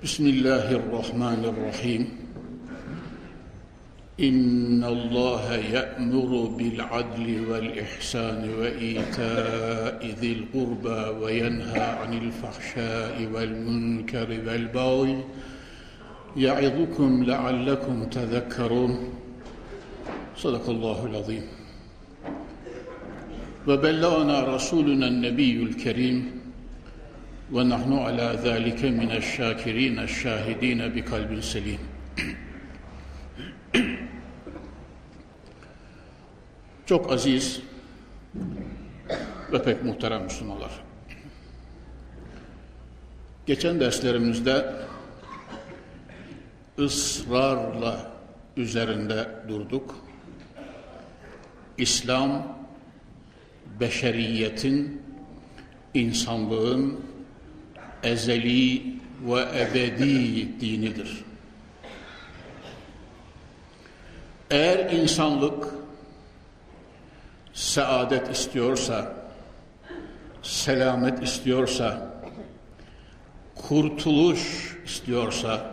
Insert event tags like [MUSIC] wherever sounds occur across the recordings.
بسم الله الرحمن الرحيم. إن الله يأمر بالعدل والإحسان وإيتاء ذي القربى وينهى عن الفحشاء والمنكر والبغي يعظكم لعلكم تذكرون. صدق الله العظيم. وبلغنا رسولنا النبي الكريم ونحن على ذلك من الشاكرين الشاهدين بقلب سليم Çok aziz ve pek muhterem Müslümanlar. Geçen derslerimizde ısrarla üzerinde durduk. İslam, beşeriyetin, insanlığın ezeli ve ebedi dinidir. Eğer insanlık saadet istiyorsa, selamet istiyorsa, kurtuluş istiyorsa,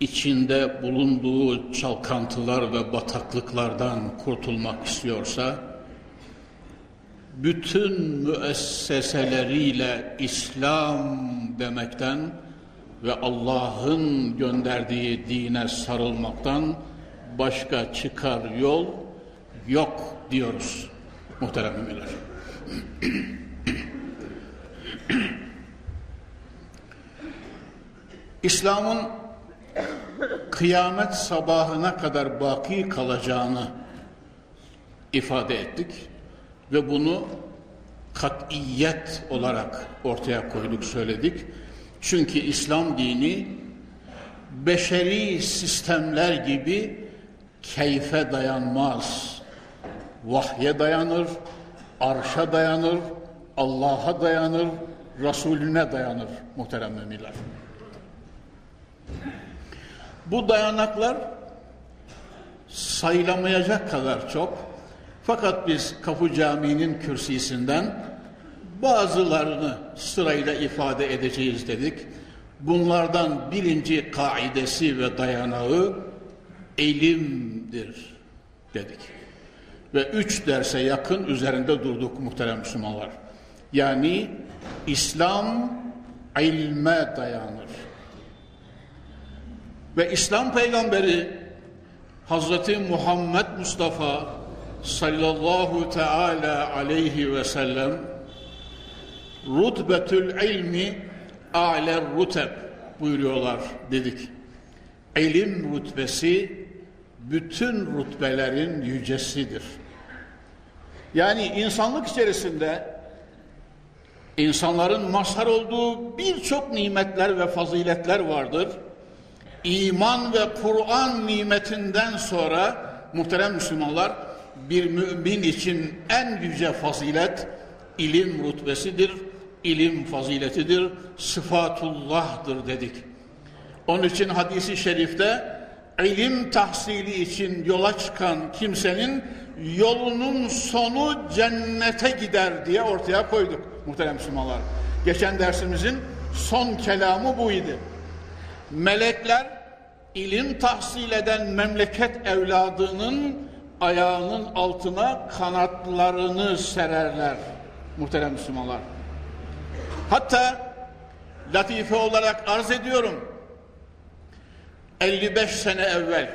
içinde bulunduğu çalkantılar ve bataklıklardan kurtulmak istiyorsa, bütün müesseseleriyle İslam demekten ve Allah'ın gönderdiği dine sarılmaktan başka çıkar yol yok diyoruz muhterem müminler. İslam'ın kıyamet sabahına kadar baki kalacağını ifade ettik ve bunu katiyet olarak ortaya koyduk söyledik. Çünkü İslam dini beşeri sistemler gibi keyfe dayanmaz. Vahye dayanır, arşa dayanır, Allah'a dayanır, Resulüne dayanır muhterem müminler. Bu dayanaklar sayılamayacak kadar çok. Fakat biz Kapı Camii'nin kürsisinden bazılarını sırayla ifade edeceğiz dedik. Bunlardan birinci kaidesi ve dayanağı elimdir dedik. Ve üç derse yakın üzerinde durduk muhterem Müslümanlar. Yani İslam ilme dayanır. Ve İslam peygamberi Hazreti Muhammed Mustafa sallallahu teala aleyhi ve sellem rutbetül ilmi a'ler ruteb buyuruyorlar dedik. İlim rutbesi bütün rutbelerin yücesidir. Yani insanlık içerisinde insanların mazhar olduğu birçok nimetler ve faziletler vardır. İman ve Kur'an nimetinden sonra muhterem Müslümanlar bir mümin için en yüce fazilet ilim rutbesidir, ilim faziletidir, sıfatullah'dır dedik. Onun için hadisi şerifte ilim tahsili için yola çıkan kimsenin yolunun sonu cennete gider diye ortaya koyduk muhterem Müslümanlar. Geçen dersimizin son kelamı buydu. Melekler ilim tahsil eden memleket evladının ayağının altına kanatlarını sererler muhterem Müslümanlar. Hatta latife olarak arz ediyorum 55 sene evvel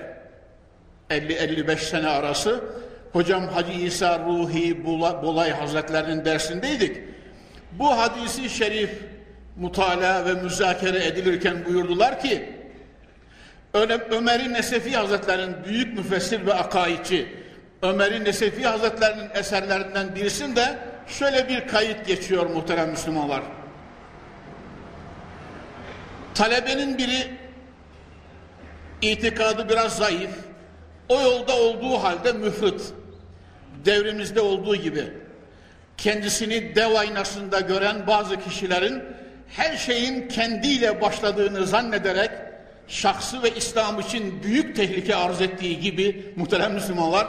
50-55 sene arası hocam Hacı İsa Ruhi Bulay Hazretlerinin dersindeydik. Bu hadisi şerif mutala ve müzakere edilirken buyurdular ki Ömer-i Nesefi Hazretlerinin büyük müfessir ve akaidçi Ömer-i Nesefi Hazretlerinin eserlerinden birisinde şöyle bir kayıt geçiyor muhterem Müslümanlar. Talebenin biri itikadı biraz zayıf. O yolda olduğu halde müfrit. Devrimizde olduğu gibi kendisini dev aynasında gören bazı kişilerin her şeyin kendiyle başladığını zannederek şahsı ve İslam için büyük tehlike arz ettiği gibi muhterem Müslümanlar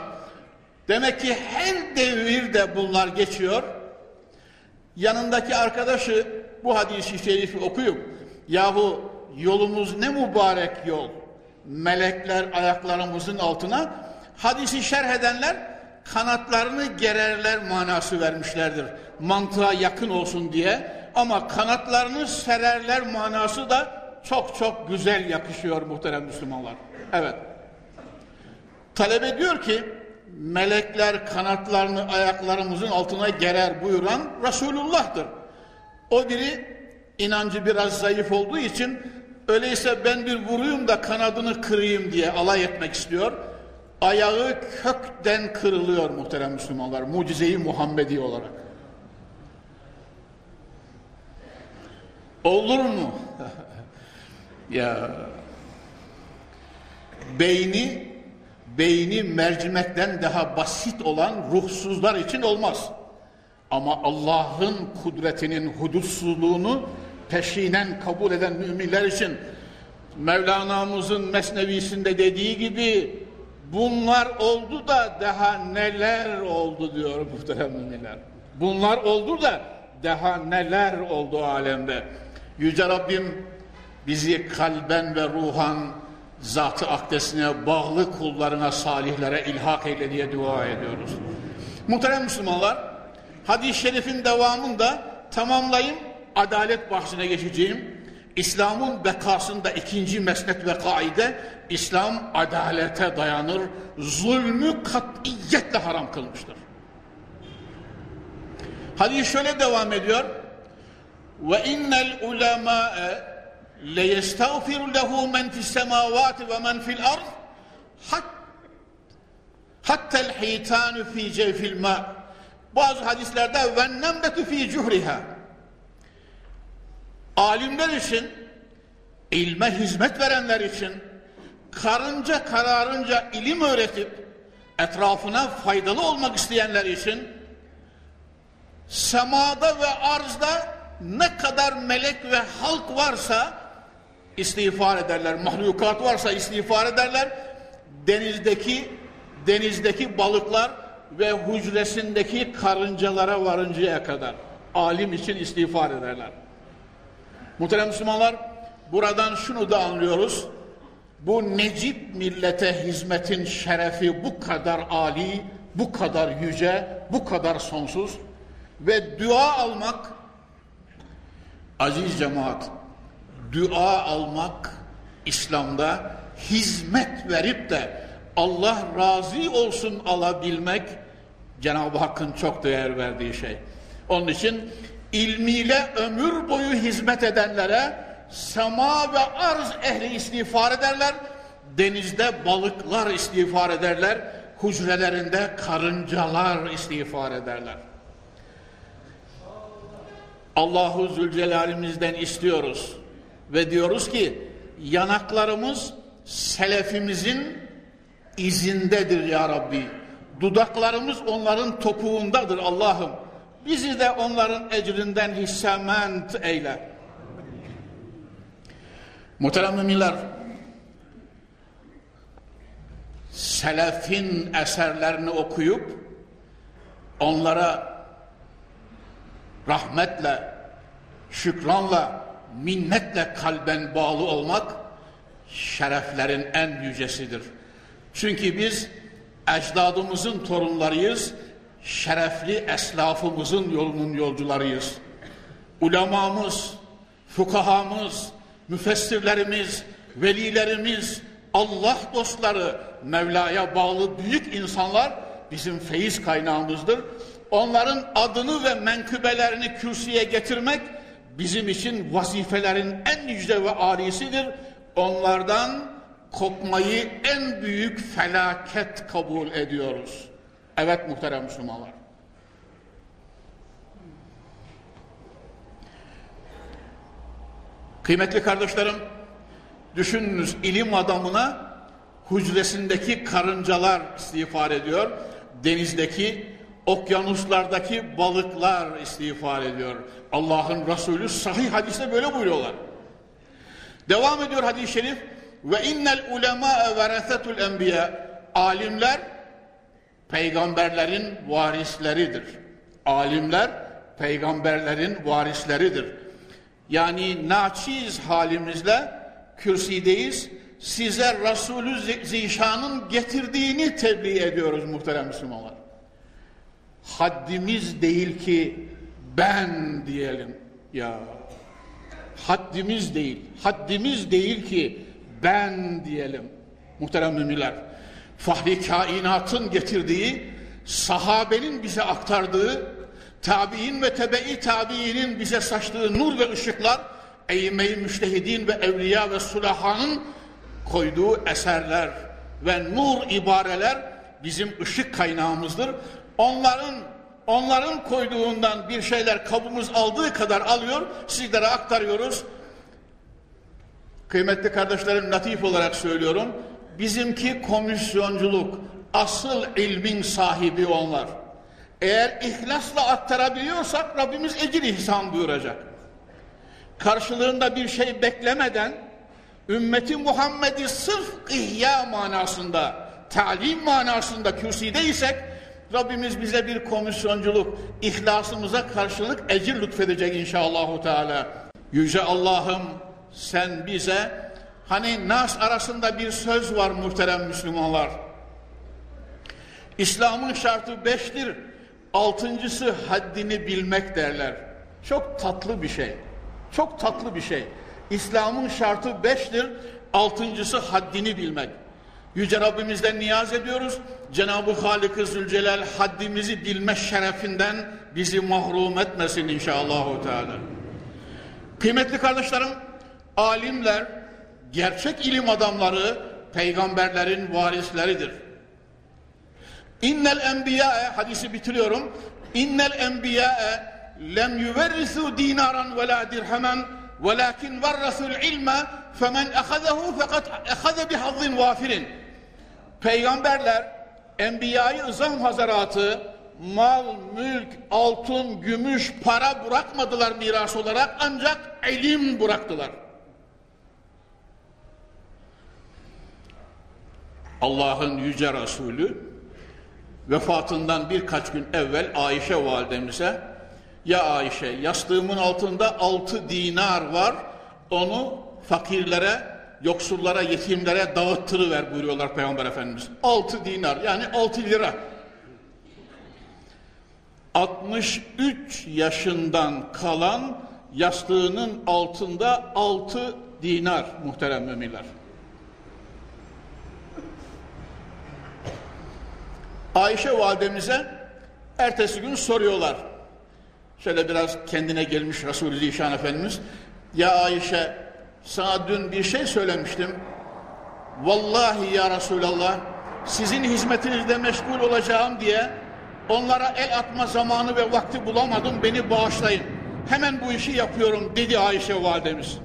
demek ki her devirde bunlar geçiyor. Yanındaki arkadaşı bu hadisi şerifi okuyup yahu yolumuz ne mübarek yol melekler ayaklarımızın altına hadisi şerh edenler kanatlarını gererler manası vermişlerdir. Mantığa yakın olsun diye ama kanatlarını sererler manası da çok çok güzel yakışıyor muhterem Müslümanlar. Evet. Talebe diyor ki melekler kanatlarını ayaklarımızın altına gerer buyuran Resulullah'tır. O biri inancı biraz zayıf olduğu için öyleyse ben bir vuruyum da kanadını kırayım diye alay etmek istiyor. Ayağı kökten kırılıyor muhterem Müslümanlar. Mucizeyi Muhammedi olarak. Olur mu? [LAUGHS] ya beyni beyni mercimekten daha basit olan ruhsuzlar için olmaz. Ama Allah'ın kudretinin hudutsuzluğunu peşinen kabul eden müminler için Mevlana'mızın mesnevisinde dediği gibi bunlar oldu da daha neler oldu diyor muhterem müminler. Bunlar oldu da daha neler oldu alemde. Yüce Rabbim bizi kalben ve ruhan zatı akdesine bağlı kullarına, salihlere ilhak eyle diye dua ediyoruz. Muhterem Müslümanlar, hadis-i şerifin devamında tamamlayayım, adalet bahsine geçeceğim. İslam'ın bekasında ikinci mesnet ve kaide, İslam adalete dayanır, zulmü katiyetle haram kılmıştır. Hadis şöyle devam ediyor. Ve innel ulemâe lehu men fis semavati ve men fil ard hattel hitanu fi cevfil ma bazı hadislerde nemletu fi cuhriha alimler için ilme hizmet verenler için karınca kararınca ilim öğretip etrafına faydalı olmak isteyenler için semada ve arzda ne kadar melek ve halk varsa istiğfar ederler. Mahlukat varsa istiğfar ederler. Denizdeki denizdeki balıklar ve hücresindeki karıncalara varıncaya kadar alim için istiğfar ederler. Muhterem Müslümanlar buradan şunu da anlıyoruz. Bu Necip millete hizmetin şerefi bu kadar ali, bu kadar yüce, bu kadar sonsuz ve dua almak aziz cemaat dua almak İslam'da hizmet verip de Allah razı olsun alabilmek Cenab-ı Hakk'ın çok değer verdiği şey. Onun için ilmiyle ömür boyu hizmet edenlere sema ve arz ehli istiğfar ederler. Denizde balıklar istiğfar ederler. Hücrelerinde karıncalar istiğfar ederler. Allahu Zülcelal'imizden istiyoruz ve diyoruz ki yanaklarımız selefimizin izindedir ya Rabbi. Dudaklarımız onların topuğundadır Allah'ım. Bizi de onların ecrinden hissement eyle. Muhterem müminler, selefin eserlerini okuyup onlara rahmetle, şükranla, minnetle kalben bağlı olmak şereflerin en yücesidir. Çünkü biz ecdadımızın torunlarıyız, şerefli eslafımızın yolunun yolcularıyız. Ulemamız, fukahamız, müfessirlerimiz, velilerimiz, Allah dostları, Mevla'ya bağlı büyük insanlar bizim feyiz kaynağımızdır. Onların adını ve menkıbelerini kürsüye getirmek bizim için vazifelerin en yüce ve alisidir. Onlardan kopmayı en büyük felaket kabul ediyoruz. Evet muhterem Müslümanlar. Kıymetli kardeşlerim, düşününüz ilim adamına hücresindeki karıncalar istiğfar ediyor. Denizdeki, okyanuslardaki balıklar istiğfar ediyor. Allah'ın Resulü sahih hadiste böyle buyuruyorlar. Devam ediyor hadis-i şerif. Ve innel ulema veresetul enbiya. Alimler peygamberlerin varisleridir. Alimler peygamberlerin varisleridir. Yani naçiz halimizle kürsideyiz. Size Resulü Zişan'ın getirdiğini tebliğ ediyoruz muhterem Müslümanlar. Haddimiz değil ki ben diyelim. Ya haddimiz değil. Haddimiz değil ki ben diyelim. Muhterem müminler. Fahri kainatın getirdiği, sahabenin bize aktardığı, tabi'in ve tebe-i tabi'inin bize saçtığı nur ve ışıklar, eğme-i müştehidin ve evliya ve sulahanın koyduğu eserler ve nur ibareler bizim ışık kaynağımızdır. Onların onların koyduğundan bir şeyler kabımız aldığı kadar alıyor, sizlere aktarıyoruz. Kıymetli kardeşlerim natif olarak söylüyorum. Bizimki komisyonculuk, asıl ilmin sahibi onlar. Eğer ihlasla aktarabiliyorsak Rabbimiz ecir ihsan buyuracak. Karşılığında bir şey beklemeden ümmeti Muhammed'i sırf ihya manasında, talim manasında kürsüdeysek Rabbimiz bize bir komisyonculuk, ihlasımıza karşılık ecir lütfedecek inşallah Teala. Yüce Allah'ım sen bize hani nas arasında bir söz var muhterem Müslümanlar. İslam'ın şartı beştir. Altıncısı haddini bilmek derler. Çok tatlı bir şey. Çok tatlı bir şey. İslam'ın şartı beştir. Altıncısı haddini bilmek. Yüce Rabbimizden niyaz ediyoruz. Cenab-ı Halik-i Zülcelal haddimizi bilme şerefinden bizi mahrum etmesin inşallah. Teala. Kıymetli kardeşlerim, alimler, gerçek ilim adamları peygamberlerin varisleridir. İnnel enbiya hadisi bitiriyorum. İnnel enbiya lem yuverrisu dinaran ve la dirhemen velakin varrasul ilme femen ehazehu fakat ehaze bihazzin vafirin. Peygamberler enbiyayı ızam hazaratı mal, mülk, altın, gümüş, para bırakmadılar miras olarak ancak ilim bıraktılar. Allah'ın yüce Resulü vefatından birkaç gün evvel Ayşe validemize ya Ayşe yastığımın altında altı dinar var onu fakirlere yoksullara yetimlere dağıttırıver buyuruyorlar Peygamber Efendimiz. Altı dinar yani altı lira. 63 yaşından kalan yastığının altında altı dinar muhterem müminler. Ayşe validemize ertesi gün soruyorlar. Şöyle biraz kendine gelmiş Resulü Zişan Efendimiz. Ya Ayşe sana dün bir şey söylemiştim. Vallahi ya Resulallah sizin hizmetinizde meşgul olacağım diye onlara el atma zamanı ve vakti bulamadım beni bağışlayın. Hemen bu işi yapıyorum dedi Ayşe validemiz.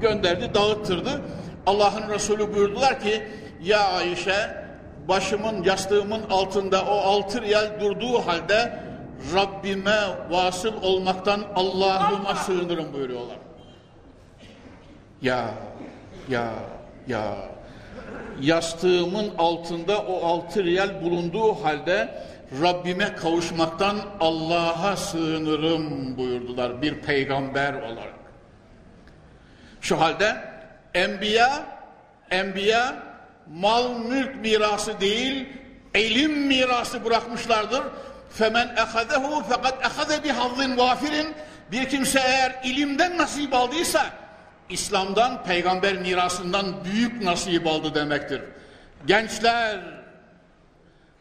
Gönderdi dağıttırdı. Allah'ın Resulü buyurdular ki ya Ayşe başımın yastığımın altında o altı riyal durduğu halde Rabbime vasıl olmaktan Allah'ıma sığınırım buyuruyorlar. Ya, ya, ya. Yastığımın altında o altı riyal bulunduğu halde Rabbime kavuşmaktan Allah'a sığınırım buyurdular bir peygamber olarak. Şu halde enbiya, enbiya mal mülk mirası değil, ilim mirası bırakmışlardır. Femen ehadehu fakat ehade bi hazzin vafirin bir kimse eğer ilimden nasip aldıysa İslam'dan, peygamber mirasından büyük nasip aldı demektir. Gençler,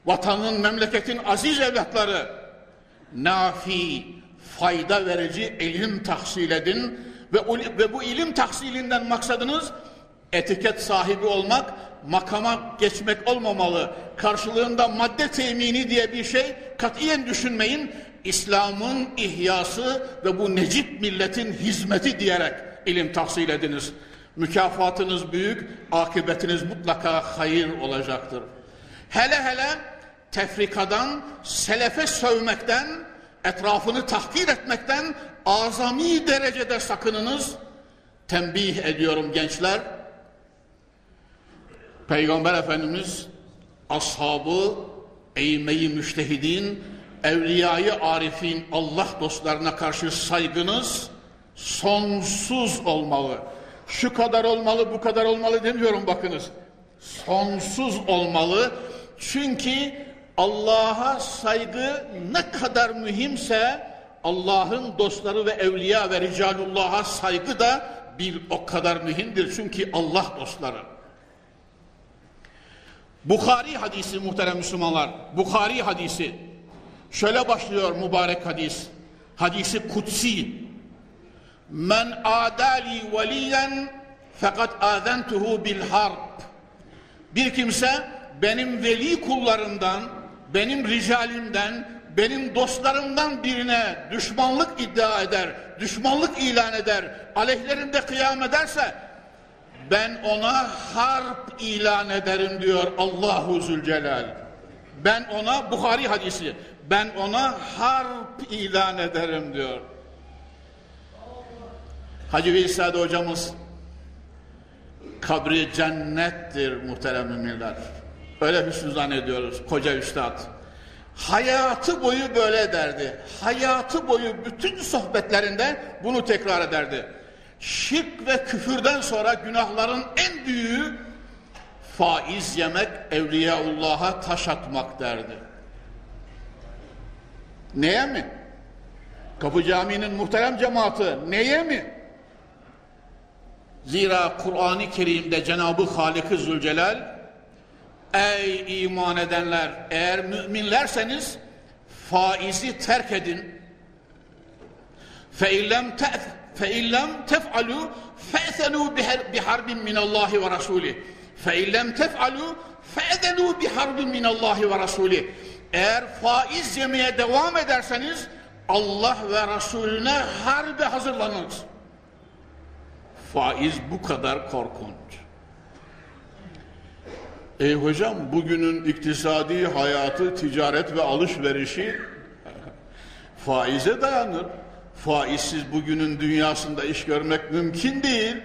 vatanın, memleketin aziz evlatları, nafi, fayda verici ilim tahsil edin ve, ve bu ilim tahsilinden maksadınız etiket sahibi olmak, makama geçmek olmamalı. Karşılığında madde temini diye bir şey katiyen düşünmeyin. İslam'ın ihyası ve bu necip milletin hizmeti diyerek ilim tahsil ediniz. Mükafatınız büyük, akıbetiniz mutlaka hayır olacaktır. Hele hele tefrikadan, selefe sövmekten, etrafını tahkir etmekten azami derecede sakınınız. Tembih ediyorum gençler. Peygamber Efendimiz ashabı, eğmeyi müştehidin, evliyayı arifin, Allah dostlarına karşı saygınız sonsuz olmalı. Şu kadar olmalı, bu kadar olmalı demiyorum bakınız. Sonsuz olmalı. Çünkü Allah'a saygı ne kadar mühimse Allah'ın dostları ve evliya ve ricalullah'a saygı da bir o kadar mühimdir. Çünkü Allah dostları. Bukhari hadisi muhterem Müslümanlar. Bukhari hadisi. Şöyle başlıyor mübarek hadis. Hadisi kutsi. Men adali veliyen fakat azentuhu bil harb. Bir kimse benim veli kullarımdan, benim ricalimden, benim dostlarımdan birine düşmanlık iddia eder, düşmanlık ilan eder, aleyhlerinde kıyam ederse ben ona harp ilan ederim diyor Allahu Zülcelal. Ben ona Bukhari hadisi ben ona harp ilan ederim diyor. Hacı Veysade hocamız kabri cennettir muhterem müminler. Öyle hüsnü zannediyoruz koca üstad. Hayatı boyu böyle derdi. Hayatı boyu bütün sohbetlerinde bunu tekrar ederdi. Şirk ve küfürden sonra günahların en büyüğü faiz yemek, Evliyaullah'a taş atmak derdi. Neye mi? Kapı Camii'nin muhterem cemaati neye mi? Zira Kur'an-ı Kerim'de Cenab-ı Halik-i Zülcelal Ey iman edenler eğer müminlerseniz faizi terk edin. فَاِلَّمْ فَاِلَّمْ تَفْعَلُوا فَاَثَنُوا بِحَرْبٍ مِنَ اللّٰهِ وَرَسُولِهِ فَاِلَّمْ تَفْعَلُوا فَاَذَنُوا بِحَرْبٍ مِنَ اللّٰهِ وَرَسُولِهِ Eğer faiz yemeye devam ederseniz Allah ve Resulüne harbe hazırlanınız. Faiz bu kadar korkunç. Ey hocam bugünün iktisadi hayatı, ticaret ve alışverişi faize dayanır. Faizsiz bugünün dünyasında iş görmek mümkün değil.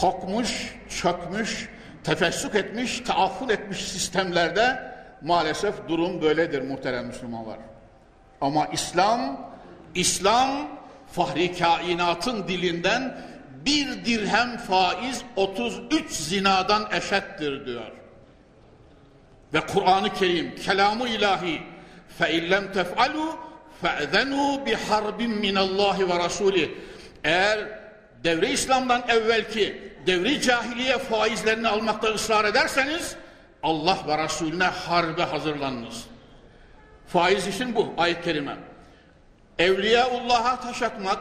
Kokmuş, çökmüş, tefessük etmiş, taafful etmiş sistemlerde maalesef durum böyledir muhterem Müslümanlar. Ama İslam, İslam fahri kainatın dilinden bir dirhem faiz 33 zinadan eşittir diyor. Ve Kur'an-ı Kerim kelamı ilahi fe illem tef'alu fe'zenu bi harbin min Allah ve Resulü. Eğer devre İslam'dan evvelki devri cahiliye faizlerini almakta ısrar ederseniz Allah ve Resulüne harbe hazırlanınız. Faiz için bu ayet-i kerime. Evliyaullah'a taş atmak,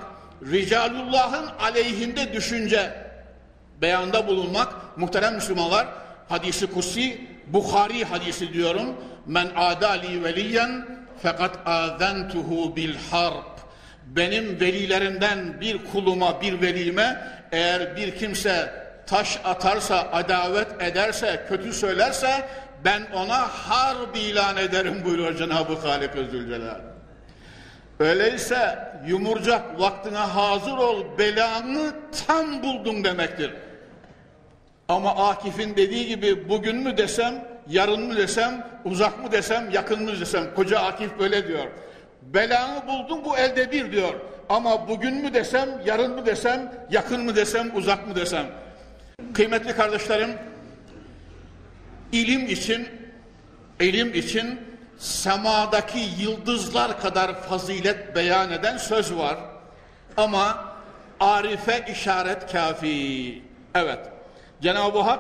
Ricalullah'ın aleyhinde düşünce beyanda bulunmak muhterem Müslümanlar hadisi kutsi Bukhari hadisi diyorum men adali veliyen fakat azentuhu bil harp benim velilerimden bir kuluma bir velime eğer bir kimse taş atarsa adavet ederse kötü söylerse ben ona harp ilan ederim buyuruyor Cenab-ı Halik Özülcelal. Öyleyse yumurcak vaktine hazır ol belanı tam buldun demektir. Ama Akif'in dediği gibi bugün mü desem, yarın mı desem, uzak mı desem, yakın mı desem. Koca Akif böyle diyor. Belanı buldun bu elde bir diyor. Ama bugün mü desem, yarın mı desem, yakın mı desem, uzak mı desem. Kıymetli kardeşlerim, ilim için, ilim için semadaki yıldızlar kadar fazilet beyan eden söz var. Ama arife işaret kafi. Evet. Cenab-ı Hak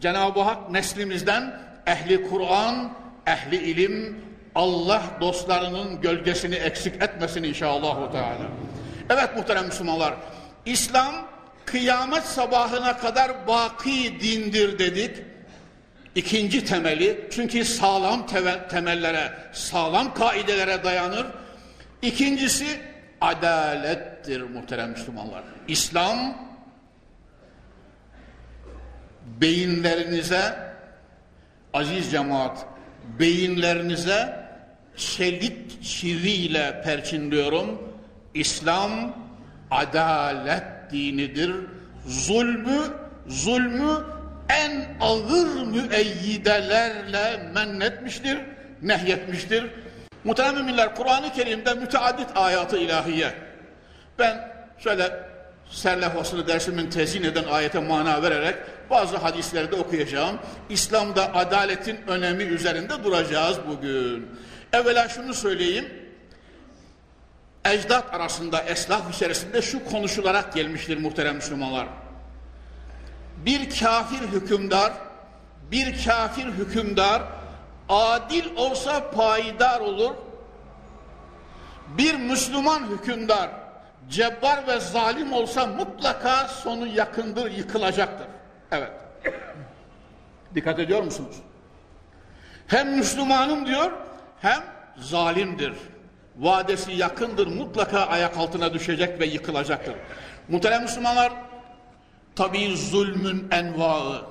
Cenab-ı Hak neslimizden ehli Kur'an, ehli ilim, Allah dostlarının gölgesini eksik etmesin inşallah. Teala. Evet muhterem Müslümanlar. İslam kıyamet sabahına kadar baki dindir dedik. İkinci temeli çünkü sağlam temellere, sağlam kaidelere dayanır. İkincisi adalettir muhterem Müslümanlar. İslam beyinlerinize aziz cemaat beyinlerinize çelik çiviyle perçinliyorum. İslam adalet dinidir. Zulmü zulmü en ağır müeyyidelerle mennetmiştir, nehyetmiştir. Muhterem müminler, Kur'an-ı Kerim'de müteaddit ayatı ilahiye. Ben şöyle serlefasını dersimin tezin eden ayete mana vererek bazı hadisleri de okuyacağım. İslam'da adaletin önemi üzerinde duracağız bugün. Evvela şunu söyleyeyim. Ecdat arasında, eslaf içerisinde şu konuşularak gelmiştir muhterem Müslümanlar. Bir kafir hükümdar, bir kafir hükümdar adil olsa payidar olur. Bir Müslüman hükümdar cebbar ve zalim olsa mutlaka sonu yakındır, yıkılacaktır. Evet. Dikkat ediyor musunuz? Hem Müslümanım diyor, hem zalimdir. Vadesi yakındır, mutlaka ayak altına düşecek ve yıkılacaktır. Muhterem Müslümanlar, tabi zulmün envaı,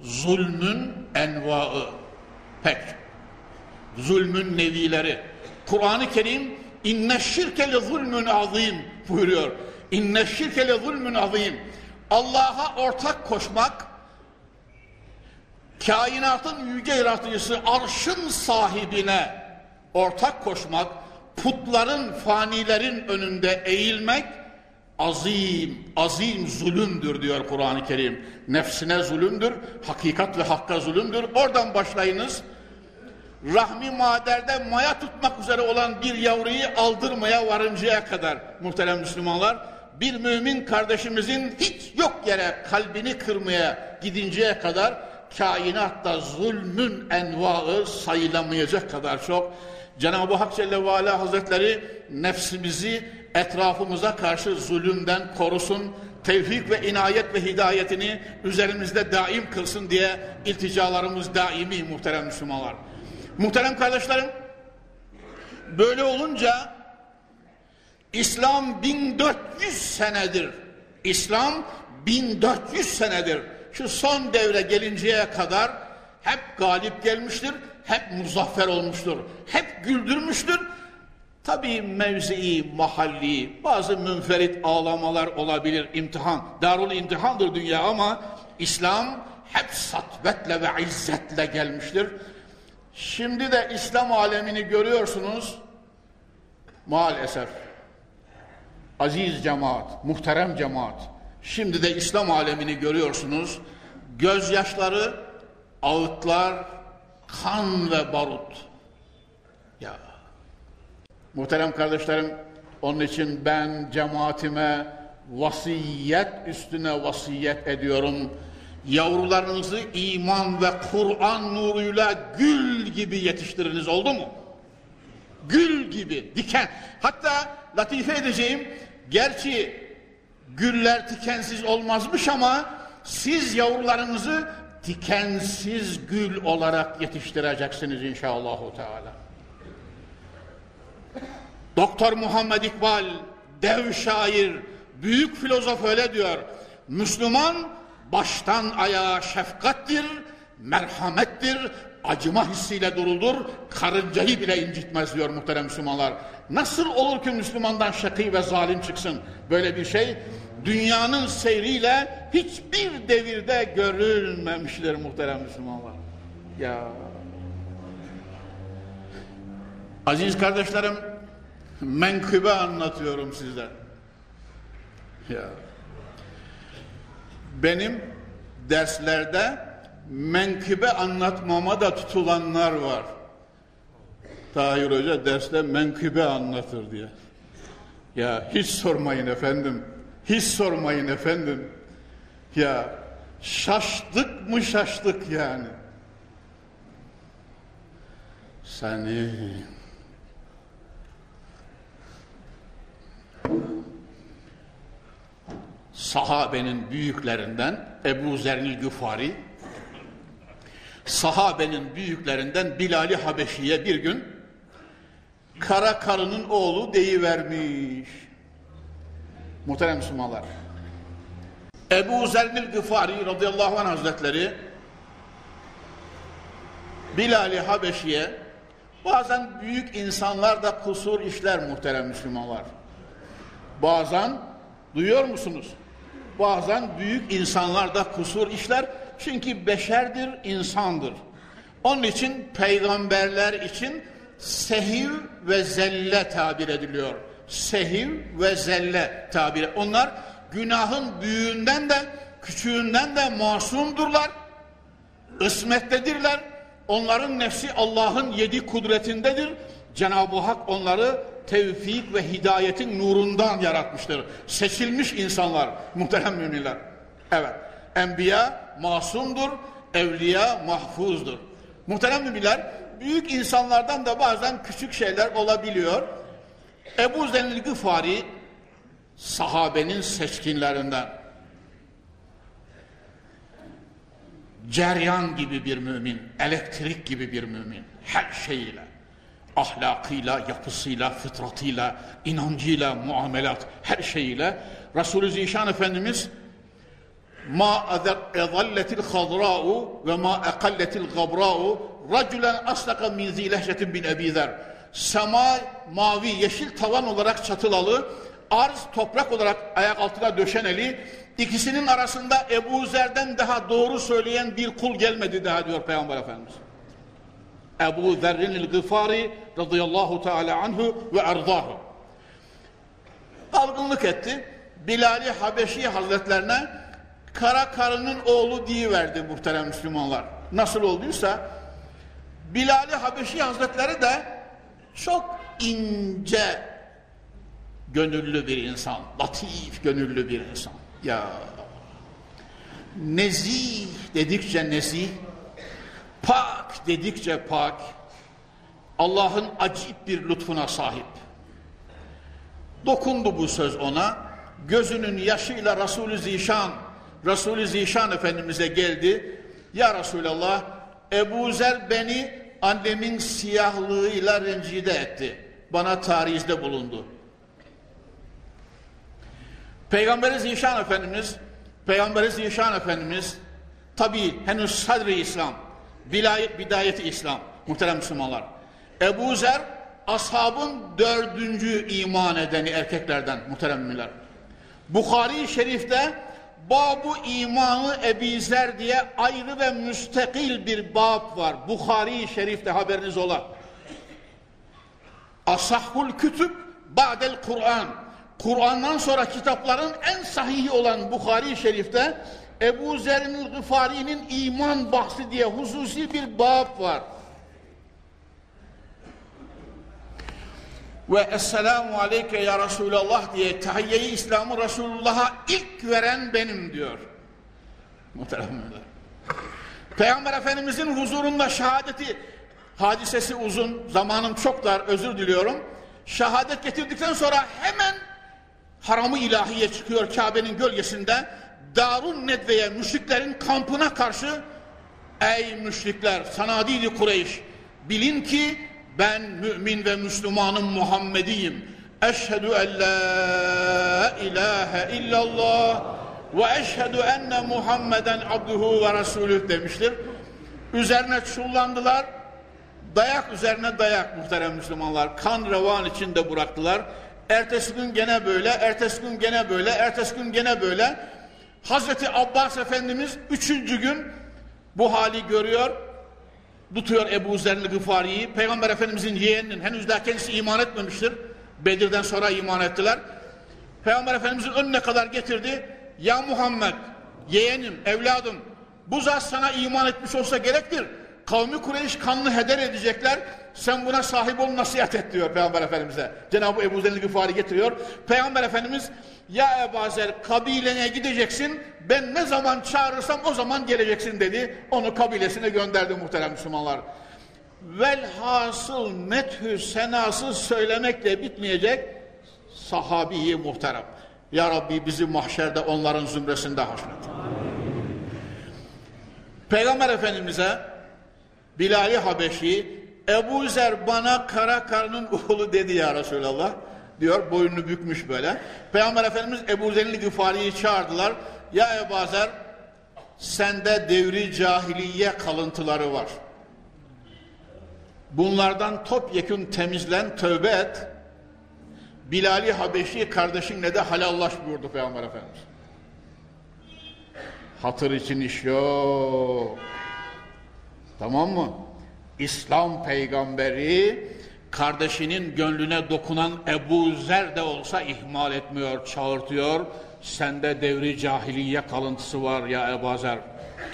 zulmün envaı, pek, zulmün nevileri. Kur'an-ı Kerim, inne şirke zulmün azim buyuruyor. İnne şirke zulmün azim. Allah'a ortak koşmak, kainatın yüce yaratıcısı arşın sahibine ortak koşmak, putların, fanilerin önünde eğilmek azim, azim zulümdür diyor Kur'an-ı Kerim. Nefsine zulümdür, hakikat ve hakka zulümdür. Oradan başlayınız. Rahmi maderde maya tutmak üzere olan bir yavruyu aldırmaya varıncaya kadar muhterem Müslümanlar, bir mümin kardeşimizin hiç yok yere kalbini kırmaya gidinceye kadar kainatta zulmün envaı sayılamayacak kadar çok. Cenab-ı Hak Celle ve Ala Hazretleri nefsimizi etrafımıza karşı zulümden korusun, tevfik ve inayet ve hidayetini üzerimizde daim kılsın diye ilticalarımız daimi muhterem Müslümanlar. Muhterem kardeşlerim, böyle olunca İslam 1400 senedir. İslam 1400 senedir. Şu son devre gelinceye kadar hep galip gelmiştir, hep muzaffer olmuştur, hep güldürmüştür. Tabii mevzii, mahalli, bazı münferit ağlamalar olabilir, imtihan. Darul imtihandır dünya ama İslam hep satvetle ve izzetle gelmiştir. Şimdi de İslam alemini görüyorsunuz. Maalesef. Aziz cemaat, muhterem cemaat. Şimdi de İslam alemini görüyorsunuz. Gözyaşları, ağıtlar, kan ve barut. Muhterem kardeşlerim, onun için ben cemaatime vasiyet üstüne vasiyet ediyorum. Yavrularınızı iman ve Kur'an nuruyla gül gibi yetiştiriniz oldu mu? Gül gibi, diken. Hatta latife edeceğim, gerçi güller tikensiz olmazmış ama siz yavrularınızı dikensiz gül olarak yetiştireceksiniz inşallahü teala. Doktor Muhammed İkbal, dev şair, büyük filozof öyle diyor. Müslüman baştan ayağa şefkattir, merhamettir, acıma hissiyle durulur, karıncayı bile incitmez diyor muhterem Müslümanlar. Nasıl olur ki Müslümandan şakî ve zalim çıksın? Böyle bir şey dünyanın seyriyle hiçbir devirde görülmemiştir muhterem Müslümanlar. Ya Aziz kardeşlerim, menkıbe anlatıyorum size. Ya. Benim derslerde menkıbe anlatmama da tutulanlar var. Tahir Hoca derste menkıbe anlatır diye. Ya hiç sormayın efendim. Hiç sormayın efendim. Ya şaştık mı şaştık yani. Seni sahabenin büyüklerinden Ebu Zernil Güfari sahabenin büyüklerinden Bilal-i Habeşi'ye bir gün kara karının oğlu deyivermiş. Muhterem Müslümanlar. Ebu Zernil Gıfari radıyallahu anh hazretleri Bilal-i Habeşi'ye bazen büyük insanlar da kusur işler muhterem Müslümanlar. Bazen duyuyor musunuz? Bazen büyük insanlar da kusur işler. Çünkü beşerdir, insandır. Onun için peygamberler için sehiv ve zelle tabir ediliyor. Sehiv ve zelle tabir. Onlar günahın büyüğünden de küçüğünden de masumdurlar. Ismettedirler. Onların nefsi Allah'ın yedi kudretindedir. Cenab-ı Hak onları tevfik ve hidayetin nurundan yaratmıştır. Seçilmiş insanlar, muhterem müminler. Evet, enbiya masumdur, evliya mahfuzdur. Muhterem müminler, büyük insanlardan da bazen küçük şeyler olabiliyor. Ebu Zenil Gıfari, sahabenin seçkinlerinden. Ceryan gibi bir mümin, elektrik gibi bir mümin, her şeyiyle ahlakıyla, yapısıyla, fıtratıyla, inancıyla, muamelat, her şeyiyle Resulü Zişan Efendimiz ma ezalletil hadra'u ve ma ekalletil gabra'u raculen aslaka min zilehşetin bin Ebi Zer sema mavi yeşil tavan olarak çatılalı arz toprak olarak ayak altına döşeneli ikisinin arasında Ebu Zer'den daha doğru söyleyen bir kul gelmedi daha diyor Peygamber Efendimiz. Ebu Zerrin'il Gıfari radıyallahu teala anhu ve erdahu. Algınlık etti. Bilal-i Habeşi Hazretlerine kara karının oğlu verdi muhterem Müslümanlar. Nasıl olduysa Bilal-i Habeşi Hazretleri de çok ince gönüllü bir insan, latif gönüllü bir insan. Ya nezih dedikçe nezih, Pak dedikçe pak, Allah'ın acip bir lütfuna sahip. Dokundu bu söz ona, gözünün yaşıyla Resulü Zişan, Resulü Zişan Efendimiz'e geldi. Ya Resulallah, Ebu Zer beni annemin siyahlığıyla rencide etti. Bana tarihte bulundu. Peygamberi Zişan Efendimiz, Peygamberi Zişan Efendimiz, tabi henüz sadri İslam, Vilayet bidayeti İslam. Muhterem Müslümanlar. Ebu Zer ashabın dördüncü iman edeni erkeklerden muhterem müminler. Bukhari Şerif'te Babu imanı Ebi Zer diye ayrı ve müstakil bir bab var. Bukhari Şerif'te haberiniz ola. Asahhul kütüb ba'del Kur'an. Kur'an'dan sonra kitapların en sahihi olan Bukhari Şerif'te Ebu Zer'in Gıfari'nin iman bahsi diye hususi bir bab var. Ve Esselamu Aleyke ya Resulallah diye tahiyyeyi İslam'ı Resulullah'a ilk veren benim diyor. Muhteremler. Peygamber Efendimizin huzurunda şehadeti hadisesi uzun, zamanım çok dar, özür diliyorum. Şehadet getirdikten sonra hemen haramı ilahiye çıkıyor Kabe'nin gölgesinde Darun Nedve'ye müşriklerin kampına karşı ey müşrikler sanadili Kureyş bilin ki ben mümin ve Müslümanım Muhammediyim. Eşhedü en la ilahe illallah ve eşhedü enne Muhammeden abduhu ve resulüh demiştir. Üzerine çullandılar. Dayak üzerine dayak muhterem Müslümanlar. Kan revan içinde bıraktılar. Ertesi gün gene böyle, ertesi gün gene böyle, ertesi gün gene böyle. Hazreti Abbas Efendimiz üçüncü gün bu hali görüyor. Tutuyor Ebu Zerli Gıfari'yi. Peygamber Efendimizin yeğeninin henüz daha kendisi iman etmemiştir. Bedir'den sonra iman ettiler. Peygamber Efendimizin önüne kadar getirdi. Ya Muhammed, yeğenim, evladım bu zat sana iman etmiş olsa gerektir. Kavmi Kureyş kanlı heder edecekler. Sen buna sahip ol nasihat et diyor Peygamber Efendimiz'e. Cenab-ı Ebu Zerli Gıfari getiriyor. Peygamber Efendimiz ya Ebu Zer kabilene gideceksin ben ne zaman çağırırsam o zaman geleceksin dedi. Onu kabilesine gönderdi muhterem Müslümanlar. Velhasıl methü senası söylemekle bitmeyecek sahabiyi muhterem. Ya Rabbi bizi mahşerde onların zümresinde haşret. Peygamber Efendimiz'e Bilal-i Habeşi Ebu Zer bana kara karnın oğlu dedi ya Resulallah. diyor boynunu bükmüş böyle. Peygamber Efendimiz Ebu Zer'in Gıfari'yi çağırdılar. Ya Ebu Zer sende devri cahiliye kalıntıları var. Bunlardan topyekun temizlen, tövbe et. Bilal-i Habeşi kardeşinle de halallaş buyurdu Peygamber Efendimiz. Hatır için iş yok. Tamam mı? İslam peygamberi kardeşinin gönlüne dokunan Ebu Zer de olsa ihmal etmiyor, çağırtıyor. Sende devri cahiliye kalıntısı var ya Ebu Zer.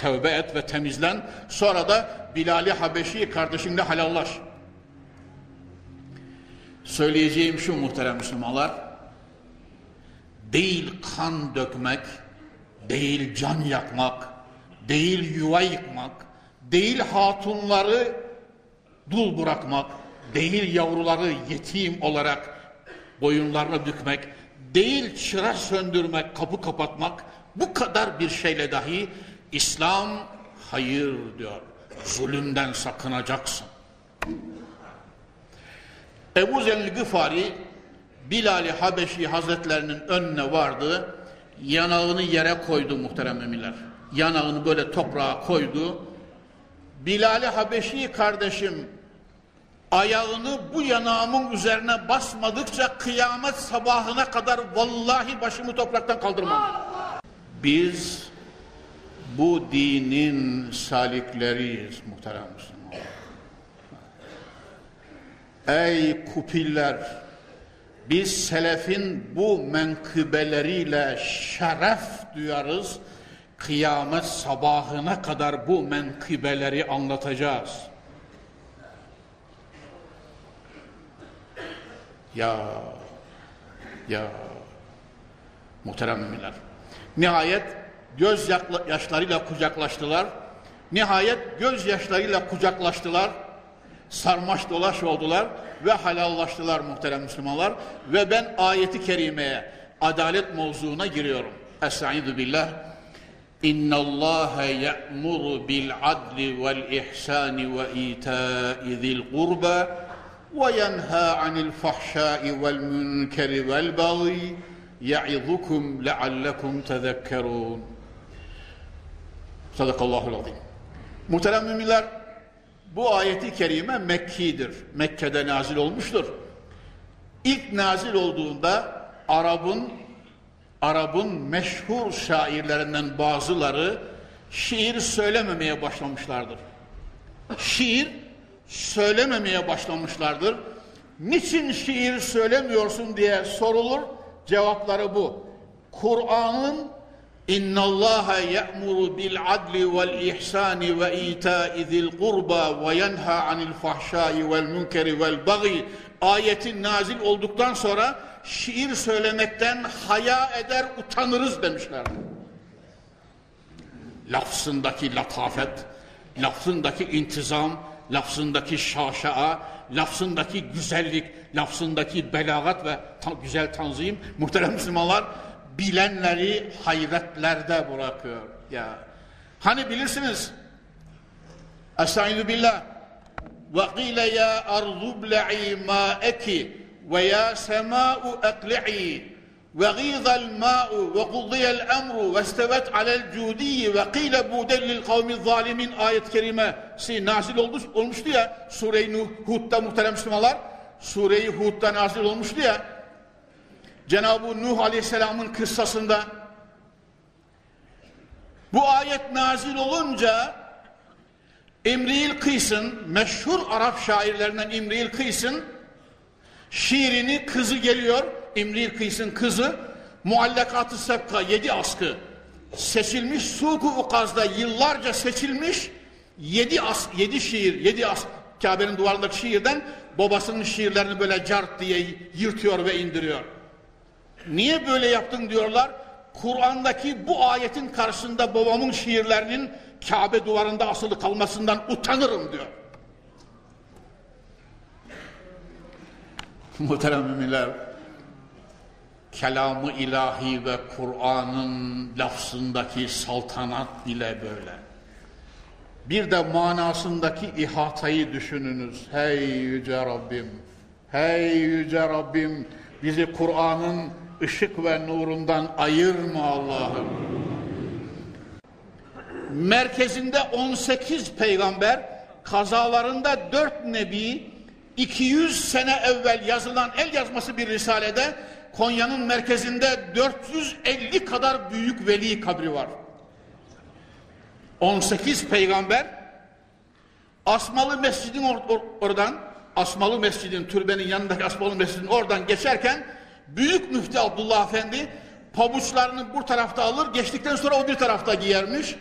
Tövbe et ve temizlen. Sonra da Bilal-i Habeşi kardeşinle halallaş. Söyleyeceğim şu muhterem Müslümanlar. Değil kan dökmek, değil can yakmak, değil yuva yıkmak, değil hatunları dul bırakmak, değil yavruları yetim olarak boyunlarına bükmek, değil çıra söndürmek, kapı kapatmak, bu kadar bir şeyle dahi İslam hayır diyor. Zulümden sakınacaksın. Ebu Zel Gıfari Bilal-i Habeşi Hazretlerinin önüne vardı. Yanağını yere koydu muhterem emirler. Yanağını böyle toprağa koydu. Bilal-i Habeşi kardeşim ayağını bu yanağımın üzerine basmadıkça kıyamet sabahına kadar vallahi başımı topraktan kaldırmam. Biz bu dinin salikleriyiz muhterem Müslüman. Ey kupiller! Biz selefin bu menkıbeleriyle şeref duyarız. Kıyamet sabahına kadar bu menkıbeleri anlatacağız. Ya, ya, muhterem müminler. Nihayet göz yaşlarıyla kucaklaştılar. Nihayet göz yaşlarıyla kucaklaştılar. Sarmaş dolaş oldular ve halallaştılar muhterem Müslümanlar. Ve ben ayeti kerimeye, adalet mevzuuna giriyorum. Estaizu billah. İnna Allah ya'muru bil adli vel ihsani ve ita'i zil qurba وينهى عن الفحشاء والمنكر والبغي يعظكم لعلكم تذكرون Sadakallahu azim. Muhterem müminler, bu ayeti kerime Mekki'dir. Mekke'de nazil olmuştur. İlk nazil olduğunda Arap'ın Arap'ın meşhur şairlerinden bazıları şiir söylememeye başlamışlardır. Şiir söylememeye başlamışlardır. Niçin şiir söylemiyorsun diye sorulur. Cevapları bu. Kur'an'ın ihsani ve ita'i zil qurba ve yenha anil fahşai vel munkeri vel bagi ayeti nazil olduktan sonra şiir söylemekten haya eder utanırız demişler. Lafzındaki latafet, lafzındaki intizam, lafzındaki şaşaa, lafzındaki güzellik, lafzındaki belagat ve ta güzel tanzim muhterem Müslümanlar bilenleri hayretlerde bırakıyor. Ya hani bilirsiniz Estaizu billah ve qile ya arzu bla'i ma'eki ve ya sema'u ekli'i وغيض الماء وقضي الأمر واستوت على الجودي وقيل بودا للقوم الظالمين ayet kerimesi nazil olmuş, olmuştu ya Sure-i Hud'da muhterem Müslümanlar Sure-i Hud'da nazil olmuştu ya Cenab-ı Nuh Aleyhisselam'ın kıssasında bu ayet nazil olunca İmri'il Kıys'ın meşhur Arap şairlerinden İmri'il Kıys'ın şiirini kızı geliyor İmri Kıys'ın kızı Muallakat-ı Sebka yedi askı seçilmiş Suku Ukaz'da yıllarca seçilmiş yedi, as, yedi şiir yedi as, Kabe'nin duvarındaki şiirden babasının şiirlerini böyle cart diye yırtıyor ve indiriyor. Niye böyle yaptın diyorlar. Kur'an'daki bu ayetin karşısında babamın şiirlerinin Kabe duvarında asılı kalmasından utanırım diyor. [LAUGHS] Muhterem müminler, kelamı ilahi ve Kur'an'ın lafzındaki saltanat bile böyle. Bir de manasındaki ihatayı düşününüz. Hey yüce Rabbim, hey yüce Rabbim, Bizi Kur'an'ın ışık ve nurundan ayırma Allah'ım. Merkezinde 18 peygamber, kazalarında 4 nebi, 200 sene evvel yazılan el yazması bir risalede Konya'nın merkezinde 450 kadar büyük veli kabri var. 18 peygamber Asmalı Mescid'in or or oradan Asmalı Mescid'in türbenin yanındaki Asmalı Mescid'in oradan geçerken Büyük Müftü Abdullah Efendi pabuçlarını bu tarafta alır geçtikten sonra o bir tarafta giyermiş.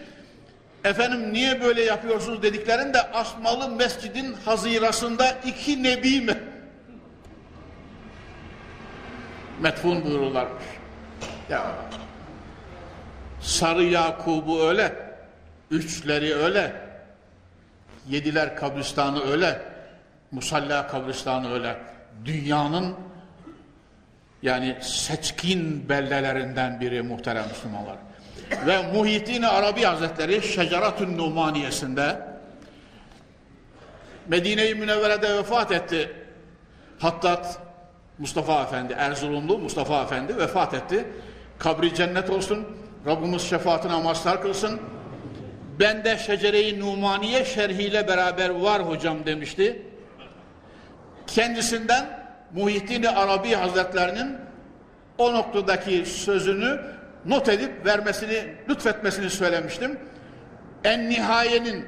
Efendim niye böyle yapıyorsunuz dediklerinde Asmalı Mescid'in hazirasında iki nebi mi? Metfun buyururlarmış. Ya Sarı Yakub'u öyle, üçleri öyle, yediler kabristanı öyle, musalla kabristanı öyle. Dünyanın yani seçkin beldelerinden biri muhterem Müslümanlar. Ve Muhyiddin Arabi Hazretleri Şeceratün Numaniyesinde Medine-i Münevvere'de vefat etti. Hattat Mustafa Efendi, Erzurumlu Mustafa Efendi vefat etti. Kabri cennet olsun, Rabbimiz şefaatine mazhar kılsın. Ben de Şecere-i Numaniye şerhiyle beraber var hocam demişti. Kendisinden Muhyiddin Arabi Hazretlerinin o noktadaki sözünü not edip vermesini, lütfetmesini söylemiştim. En Nihaye'nin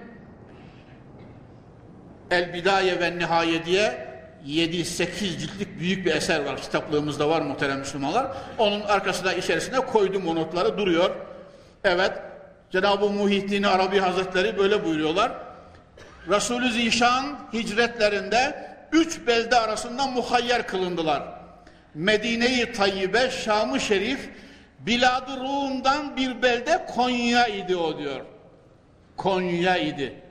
El Bidaye ve Nihaye diye 7-8 ciltlik büyük bir eser var. Kitaplığımızda var muhterem Müslümanlar. Onun arkasına içerisine koydum o notları duruyor. Evet. Cenab-ı Muhyiddin Arabi Hazretleri böyle buyuruyorlar. Resulü Zişan hicretlerinde üç belde arasında muhayyer kılındılar. Medine-i Tayyibe, Şam-ı Şerif, Bilad-ı Rum'dan bir belde Konya idi o diyor. Konya idi.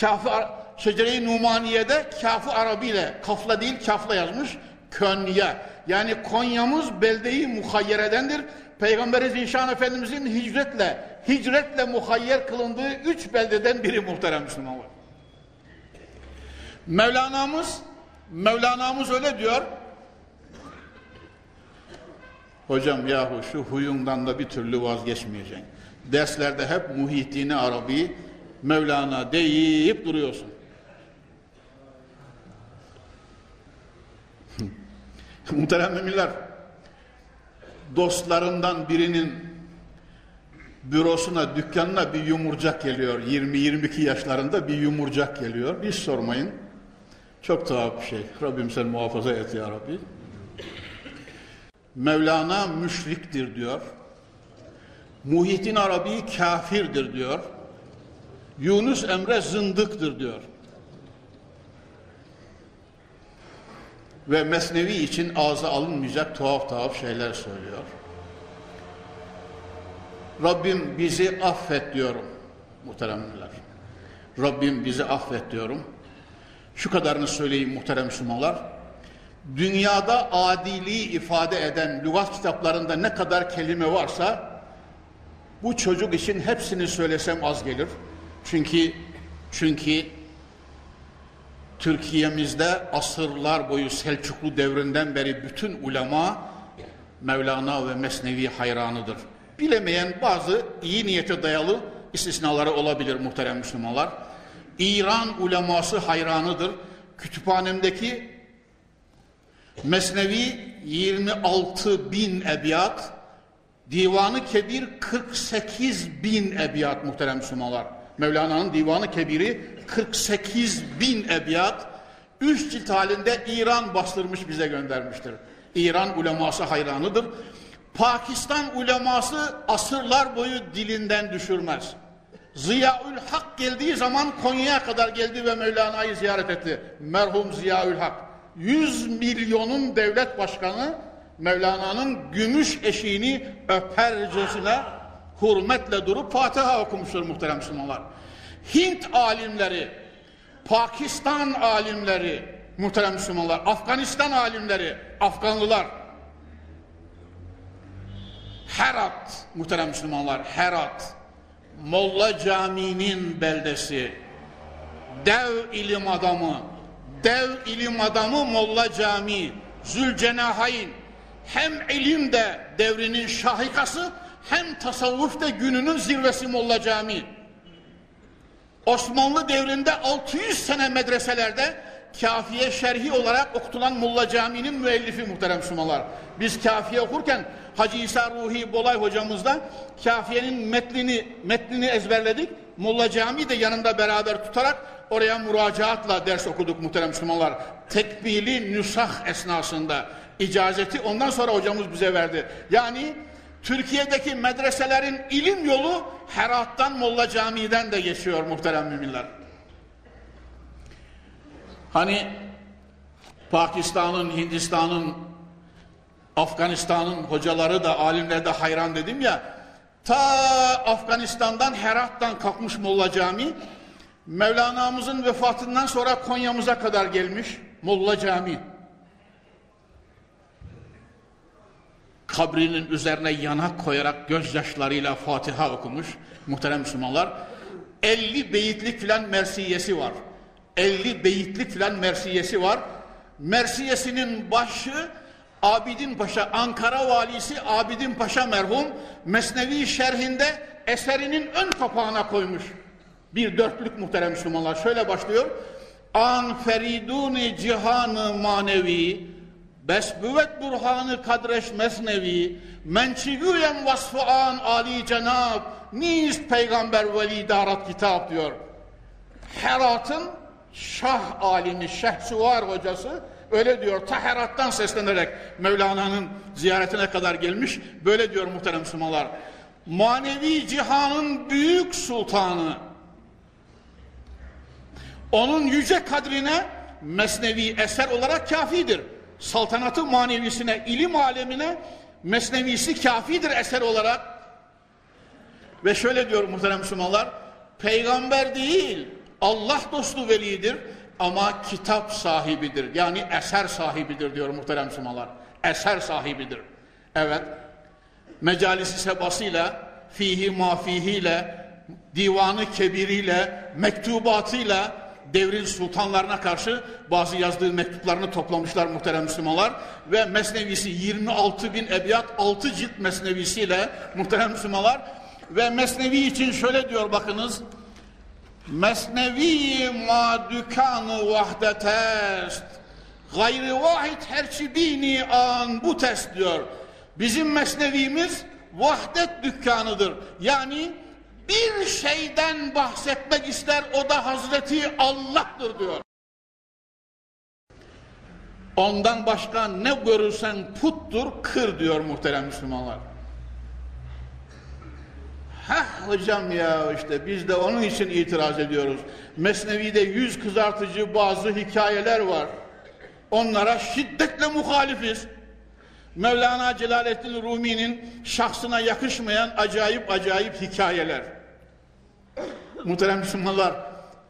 Kafir Şecere-i Numaniye'de kafı Arabi ile kafla değil kafla yazmış. Konya. Yani Konya'mız beldeyi muhayyeredendir. Peygamber Zişan Efendimizin hicretle, hicretle muhayyer kılındığı üç beldeden biri muhterem Müslümanlar. Mevlana'mız, Mevlana'mız öyle diyor. Hocam yahu şu huyundan da bir türlü vazgeçmeyeceksin. Derslerde hep Muhyiddin Arabi, Mevlana deyip duruyorsun. [LAUGHS] Muhterem müminler, dostlarından birinin bürosuna, dükkanına bir yumurcak geliyor. 20-22 yaşlarında bir yumurcak geliyor. Hiç sormayın. Çok tuhaf bir şey. Rabbim sen muhafaza et ya Rabbi. Mevlana müşriktir diyor. Muhyiddin Arabi kafirdir diyor. Yunus Emre zındıktır diyor. Ve Mesnevi için ağza alınmayacak tuhaf tuhaf şeyler söylüyor. Rabbim bizi affet diyorum muhteremler. Rabbim bizi affet diyorum. Şu kadarını söyleyeyim muhterem Müslümanlar. Dünyada adiliği ifade eden lügat kitaplarında ne kadar kelime varsa bu çocuk için hepsini söylesem az gelir. Çünkü çünkü Türkiye'mizde asırlar boyu Selçuklu devrinden beri bütün ulema Mevlana ve Mesnevi hayranıdır. Bilemeyen bazı iyi niyete dayalı istisnaları olabilir muhterem Müslümanlar. İran uleması hayranıdır. Kütüphanemdeki Mesnevi 26 bin ebiyat, Divanı Kebir 48 bin ebiyat muhterem Müslümanlar. Mevlana'nın Divanı Kebiri 48 bin ebiyat, üç cilt halinde İran bastırmış bize göndermiştir. İran uleması hayranıdır. Pakistan uleması asırlar boyu dilinden düşürmez. Ziyaül Hak geldiği zaman Konya'ya kadar geldi ve Mevlana'yı ziyaret etti. Merhum Ziyaül Hak. 100 milyonun devlet başkanı Mevlana'nın gümüş eşiğini öpercesine hürmetle durup Fatiha okumuştur muhterem Müslümanlar. Hint alimleri, Pakistan alimleri, muhterem Müslümanlar, Afganistan alimleri, Afganlılar, Herat, muhterem Müslümanlar, Herat, Molla Camii'nin beldesi, dev ilim adamı, dev ilim adamı Molla Camii, Zülcenahayn, hem ilim de devrinin şahikası hem tasavvuf da gününün zirvesi Molla Camii. Osmanlı devrinde 600 sene medreselerde kafiye şerhi olarak okutulan Molla Camii'nin müellifi muhterem Müslümanlar. Biz kafiye okurken Hacı İsa Ruhi Bolay hocamızla kafiyenin metnini, metnini ezberledik. Molla Camii de yanında beraber tutarak oraya müracaatla ders okuduk muhterem Müslümanlar. Tekbili nüsah esnasında icazeti ondan sonra hocamız bize verdi. Yani Türkiye'deki medreselerin ilim yolu Herat'tan Molla Camii'den de geçiyor muhterem müminler. Hani Pakistan'ın, Hindistan'ın, Afganistan'ın hocaları da alimleri de hayran dedim ya. Ta Afganistan'dan Herat'tan kalkmış Molla Camii. Mevlana'mızın vefatından sonra Konya'mıza kadar gelmiş Molla Camii. Kabrinin üzerine yanak koyarak gözyaşlarıyla Fatiha okumuş muhterem Müslümanlar. 50 beyitlik filan mersiyesi var. 50 beyitlik filan mersiyesi var. Mersiyesinin başı Abidin Paşa, Ankara valisi Abidin Paşa merhum Mesnevi şerhinde eserinin ön kapağına koymuş. Bir dörtlük muhterem Müslümanlar. Şöyle başlıyor. An feriduni cihanı manevi besbüvet burhanı kadreş mesnevi mençigüyen vasfı an ali cenab niz peygamber veli darat kitap diyor. Herat'ın Şah alimi Şehsuvar hocası öyle diyor Taherat'tan seslenerek Mevlana'nın ziyaretine kadar gelmiş böyle diyor muhterem Müslümanlar manevi cihanın büyük sultanı onun yüce kadrine mesnevi eser olarak kafidir saltanatı manevisine ilim alemine mesnevisi kafidir eser olarak ve şöyle diyor muhterem Müslümanlar peygamber değil Allah dostu velidir ama kitap sahibidir. Yani eser sahibidir diyor muhterem Müslümanlar. Eser sahibidir. Evet. Mecalisi sebasıyla, fihi mafihiyle, divanı kebiriyle, mektubatıyla devrin sultanlarına karşı bazı yazdığı mektuplarını toplamışlar muhterem Müslümanlar ve mesnevisi 26 bin ebiyat 6 cilt mesnevisiyle muhterem Müslümanlar ve mesnevi için şöyle diyor bakınız Mesnevi ma dükkanı vahdetest. Gayri vahid herçi bini an bu test diyor. Bizim mesnevimiz vahdet dükkanıdır. Yani bir şeyden bahsetmek ister o da Hazreti Allah'tır diyor. Ondan başka ne görürsen puttur kır diyor muhterem Müslümanlar. Heh hocam ya işte biz de onun için itiraz ediyoruz. Mesnevi'de yüz kızartıcı bazı hikayeler var. Onlara şiddetle muhalifiz. Mevlana Celaleddin Rumi'nin şahsına yakışmayan acayip acayip hikayeler. Muhterem Müslümanlar,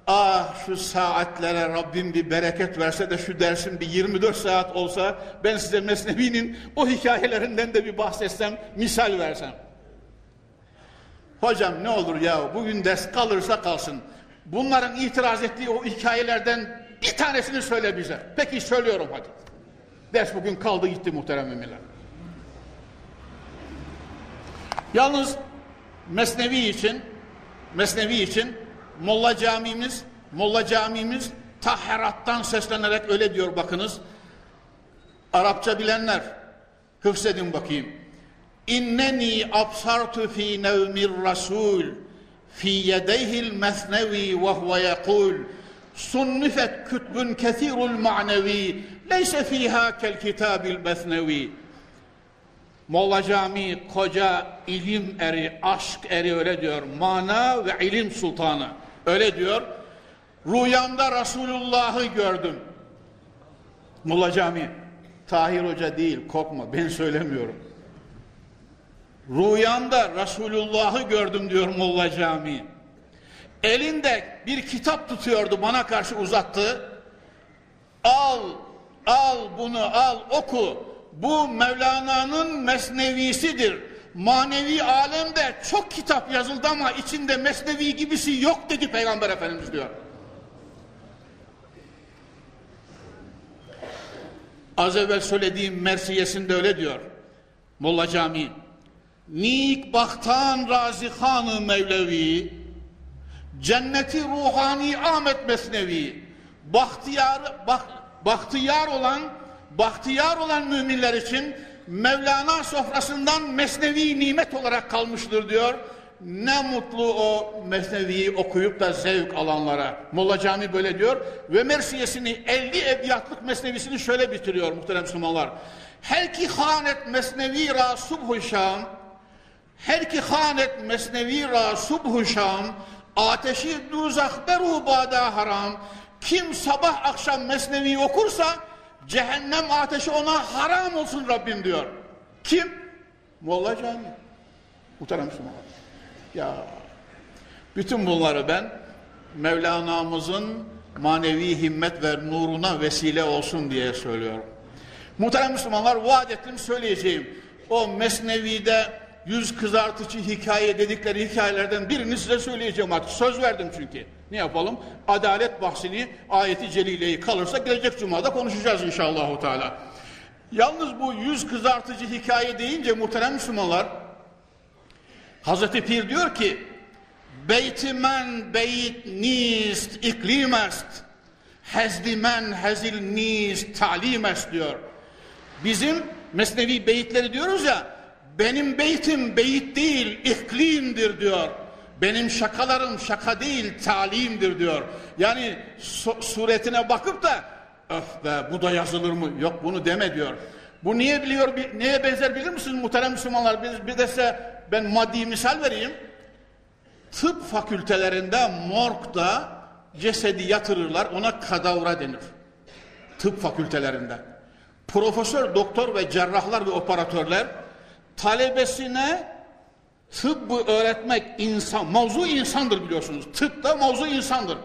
ah şu saatlere Rabbim bir bereket verse de şu dersin bir 24 saat olsa ben size Mesnevi'nin o hikayelerinden de bir bahsetsem, misal versem. Hocam ne olur ya bugün ders kalırsa kalsın. Bunların itiraz ettiği o hikayelerden bir tanesini söyle bize. Peki söylüyorum hadi. Ders bugün kaldı gitti muhterem müminler. Yalnız Mesnevi için Mesnevi için Molla Camimiz Molla Camimiz Taherat'tan seslenerek öyle diyor bakınız. Arapça bilenler hıfzedin bakayım. İnneni absartu fi nevmir rasul fi yedeyhil mesnevi ve huve yekul kütbün kethirul ma'nevi leyse fiha kel kitabil mesnevi Molla Cami koca ilim eri, aşk eri öyle diyor. Mana ve ilim sultanı. Öyle diyor. Rüyamda Resulullah'ı gördüm. Molla Cami. Tahir Hoca değil korkma ben söylemiyorum. Rüyamda Resulullah'ı gördüm diyor Molla Camii. Elinde bir kitap tutuyordu bana karşı uzattı. Al, al bunu al oku. Bu Mevlana'nın mesnevisidir. Manevi alemde çok kitap yazıldı ama içinde mesnevi gibisi yok dedi Peygamber Efendimiz diyor. Az evvel söylediğim Mersiyesinde öyle diyor. Molla Cami. Nik baktan razihanı Mevlevi, cenneti ruhani Ahmet Mesnevi, bahtiyar, bak, bahtiyar olan, bahtiyar olan müminler için Mevlana sofrasından mesnevi nimet olarak kalmıştır diyor. Ne mutlu o mesneviyi okuyup da zevk alanlara. Molla Cami böyle diyor. Ve Mersiyesini 50 ebiyatlık mesnevisini şöyle bitiriyor muhterem Müslümanlar. Her ki hanet mesnevi ra subhu şam, her ki hanet mesnevi ra subhu şam, ateşi duzak beru bada haram. Kim sabah akşam mesnevi okursa cehennem ateşi ona haram olsun Rabbim diyor. Kim? Molla Cami. Muhterem Müslümanlar. Ya bütün bunları ben Mevlana'mızın manevi himmet ve nuruna vesile olsun diye söylüyorum. Muhterem Müslümanlar vaat ettim söyleyeceğim. O Mesnevi'de yüz kızartıcı hikaye dedikleri hikayelerden birini size söyleyeceğim artık. Söz verdim çünkü. Ne yapalım? Adalet bahsini, ayeti celileyi kalırsa gelecek cumada konuşacağız inşallah. Teala. Yalnız bu yüz kızartıcı hikaye deyince muhterem Müslümanlar Hazreti Pir diyor ki Beytimen beyt nist iklim est Hezdimen hezil nist talim est diyor. Bizim mesnevi beyitleri diyoruz ya benim beytim beyit değil iklimdir diyor. Benim şakalarım şaka değil talimdir diyor. Yani suretine bakıp da öf be bu da yazılır mı? Yok bunu deme diyor. Bu niye biliyor, neye benzer bilir misiniz muhterem Müslümanlar? Bir, bir de size ben maddi misal vereyim. Tıp fakültelerinde morgda cesedi yatırırlar ona kadavra denir. Tıp fakültelerinde. Profesör, doktor ve cerrahlar ve operatörler talebesine tıbbı öğretmek insan, mavzu insandır biliyorsunuz. Tıp da mavzu insandır.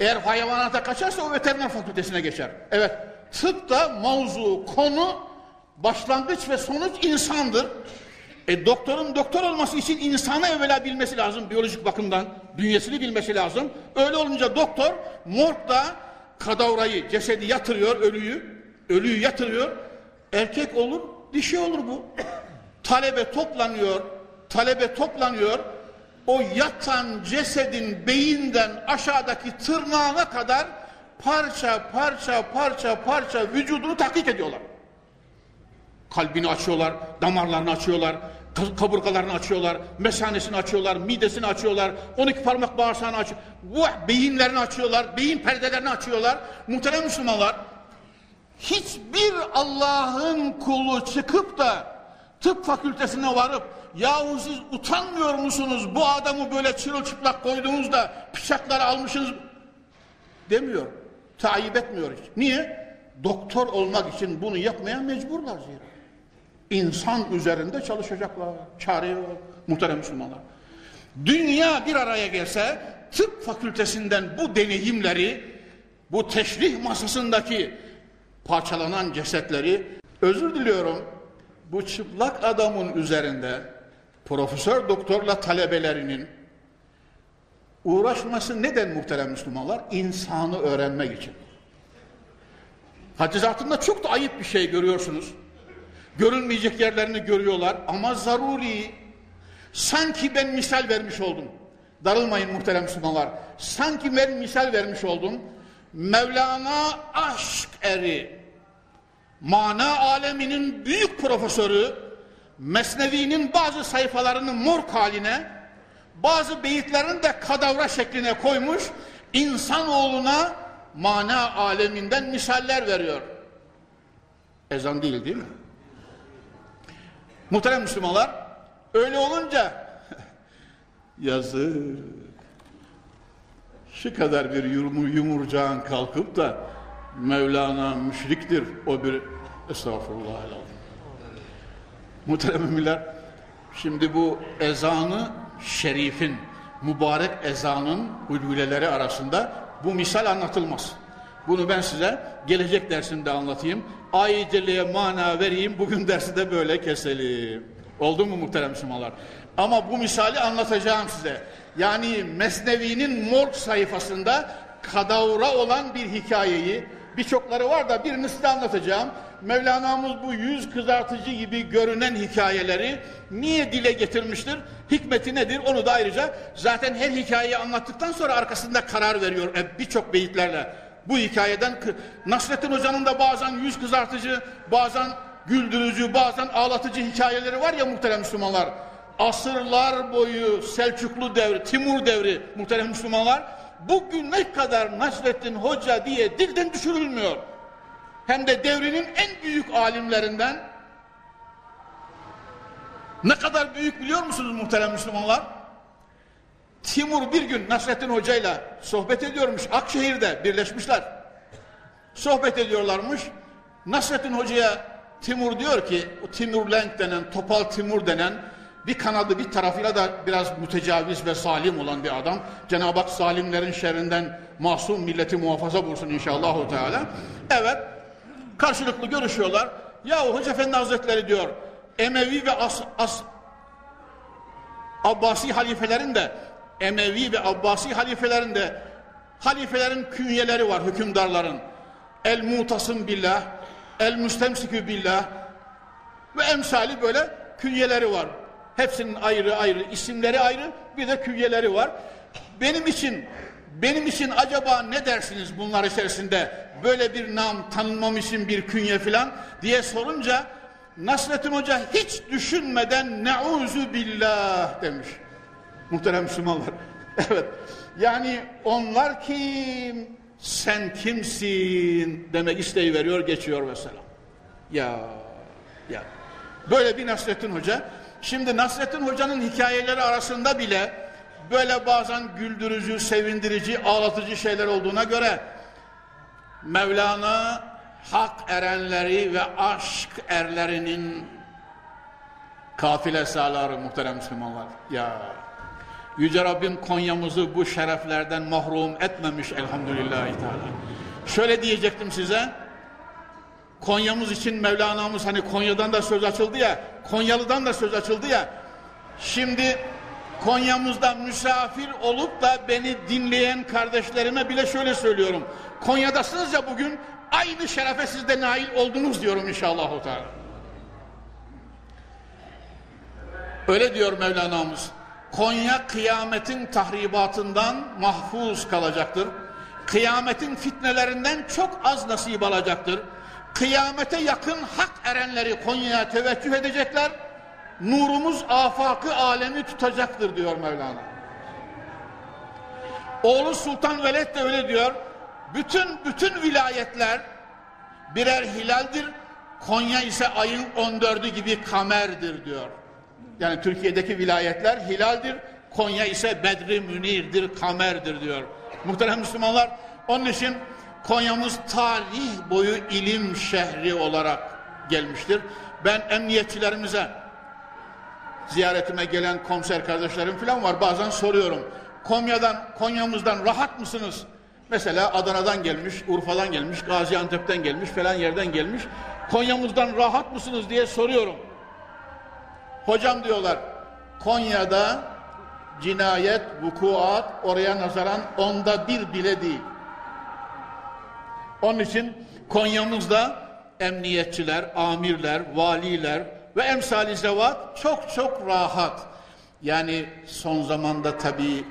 Eğer hayvanata kaçarsa o veteriner fakültesine geçer. Evet, tıp da mavzu, konu, başlangıç ve sonuç insandır. E doktorun doktor olması için insanı evvela bilmesi lazım biyolojik bakımdan. Bünyesini bilmesi lazım. Öyle olunca doktor morgda kadavrayı, cesedi yatırıyor, ölüyü. Ölüyü yatırıyor. Erkek olur, dişi olur bu. Talebe toplanıyor, talebe toplanıyor. O yatan cesedin beyinden aşağıdaki tırnağına kadar parça parça parça parça vücudunu takip ediyorlar. Kalbini açıyorlar, damarlarını açıyorlar, kaburgalarını açıyorlar, mesanesini açıyorlar, midesini açıyorlar, 12 parmak bağırsağını açıyor. Bu beyinlerini açıyorlar, beyin perdelerini açıyorlar. Muhterem Müslümanlar, hiçbir Allah'ın kulu çıkıp da tıp fakültesine varıp yahu siz utanmıyor musunuz bu adamı böyle çırılçıplak koyduğunuzda bıçakları almışsınız demiyor. Tayyip etmiyor hiç. Niye? Doktor olmak için bunu yapmaya mecburlar zira. İnsan üzerinde çalışacaklar. Çare yok. Muhterem Müslümanlar. Dünya bir araya gelse tıp fakültesinden bu deneyimleri bu teşrih masasındaki parçalanan cesetleri özür diliyorum bu çıplak adamın üzerinde profesör doktorla talebelerinin uğraşması neden muhterem Müslümanlar? İnsanı öğrenmek için. Hadizatında çok da ayıp bir şey görüyorsunuz. Görülmeyecek yerlerini görüyorlar ama zaruri. Sanki ben misal vermiş oldum. Darılmayın muhterem Müslümanlar. Sanki ben misal vermiş oldum. Mevlana aşk eri, mana aleminin büyük profesörü, Mesnevi'nin bazı sayfalarını morg haline, bazı beyitlerini de kadavra şekline koymuş, insanoğluna mana aleminden misaller veriyor. Ezan değil değil mi? Muhterem Müslümanlar, öyle olunca [LAUGHS] yazık. Şu kadar bir yumur, yumurcağın kalkıp da Mevlana müşriktir o bir estağfurullah. Muhterem müminler, şimdi bu ezanı şerifin, mübarek ezanın hülüleleri arasında bu misal anlatılmaz. Bunu ben size gelecek dersimde anlatayım. Ayeteliğe mana vereyim. Bugün dersi de böyle keselim. Oldu mu muhterem Müslümanlar? Ama bu misali anlatacağım size. Yani Mesnevi'nin morg sayfasında kadavra olan bir hikayeyi birçokları var da birini size anlatacağım. Mevlana'mız bu yüz kızartıcı gibi görünen hikayeleri niye dile getirmiştir? Hikmeti nedir? Onu da ayrıca zaten her hikayeyi anlattıktan sonra arkasında karar veriyor e, birçok beyitlerle. Bu hikayeden Nasrettin Hoca'nın da bazen yüz kızartıcı, bazen güldürücü, bazen ağlatıcı hikayeleri var ya muhterem Müslümanlar. Asırlar boyu Selçuklu devri, Timur devri muhterem Müslümanlar bugüne kadar Nasrettin Hoca diye dilden düşürülmüyor. Hem de devrinin en büyük alimlerinden ne kadar büyük biliyor musunuz muhterem Müslümanlar? Timur bir gün Nasrettin Hoca ile sohbet ediyormuş. Akşehir'de birleşmişler. Sohbet ediyorlarmış. Nasrettin Hoca'ya Timur diyor ki, o Timur Lenk denen, Topal Timur denen bir kanadı bir tarafıyla da biraz mütecaviz ve salim olan bir adam. Cenab-ı Hak salimlerin şerrinden masum milleti muhafaza bulsun inşallah. Teala. Evet, karşılıklı görüşüyorlar. Yahu Hoca Efendi Hazretleri diyor, Emevi ve As, As Abbasi halifelerin de Emevi ve Abbasi halifelerin de halifelerin künyeleri var hükümdarların. El mutasım billah, el müstemsikü billah ve emsali böyle künyeleri var. Hepsinin ayrı ayrı isimleri ayrı bir de künyeleri var. Benim için benim için acaba ne dersiniz bunlar içerisinde böyle bir nam tanınmam için bir künye filan diye sorunca Nasrettin Hoca hiç düşünmeden neuzu billah demiş. Muhterem Müslümanlar. [LAUGHS] evet. Yani onlar kim? Sen kimsin? Demek isteği veriyor, geçiyor mesela. Ya, ya. Böyle bir Nasrettin Hoca. Şimdi Nasrettin Hoca'nın hikayeleri arasında bile böyle bazen güldürücü, sevindirici, ağlatıcı şeyler olduğuna göre Mevlana hak erenleri ve aşk erlerinin kafile sağları muhterem Müslümanlar. Ya Yüce Rabbim Konya'mızı bu şereflerden mahrum etmemiş elhamdülillahi teala. Şöyle diyecektim size. Konya'mız için Mevlana'mız hani Konya'dan da söz açıldı ya, Konyalı'dan da söz açıldı ya. Şimdi Konya'mızda misafir olup da beni dinleyen kardeşlerime bile şöyle söylüyorum. Konya'dasınız ya bugün aynı şerefe siz de nail oldunuz diyorum inşallah. Öyle diyor Mevlana'mız. Konya kıyametin tahribatından mahfuz kalacaktır. Kıyametin fitnelerinden çok az nasip alacaktır. Kıyamete yakın hak erenleri Konya'ya teveccüh edecekler. Nurumuz afakı alemi tutacaktır diyor Mevlana. Oğlu Sultan Veled de öyle diyor. Bütün bütün vilayetler birer hilaldir. Konya ise ayın 14'ü gibi kamerdir diyor. Yani Türkiye'deki vilayetler hilaldir. Konya ise bedri münirdir, kamerdir diyor. Muhterem Müslümanlar onun için Konya'mız tarih boyu ilim şehri olarak gelmiştir. Ben emniyetçilerimize ziyaretime gelen komiser kardeşlerim falan var. Bazen soruyorum. Konya'dan, Konya'mızdan rahat mısınız? Mesela Adana'dan gelmiş, Urfa'dan gelmiş, Gaziantep'ten gelmiş, falan yerden gelmiş. Konya'mızdan rahat mısınız diye soruyorum. Hocam diyorlar Konya'da cinayet, vukuat oraya nazaran onda bir bile değil. Onun için Konya'mızda emniyetçiler, amirler, valiler ve emsali zevat çok çok rahat. Yani son zamanda tabii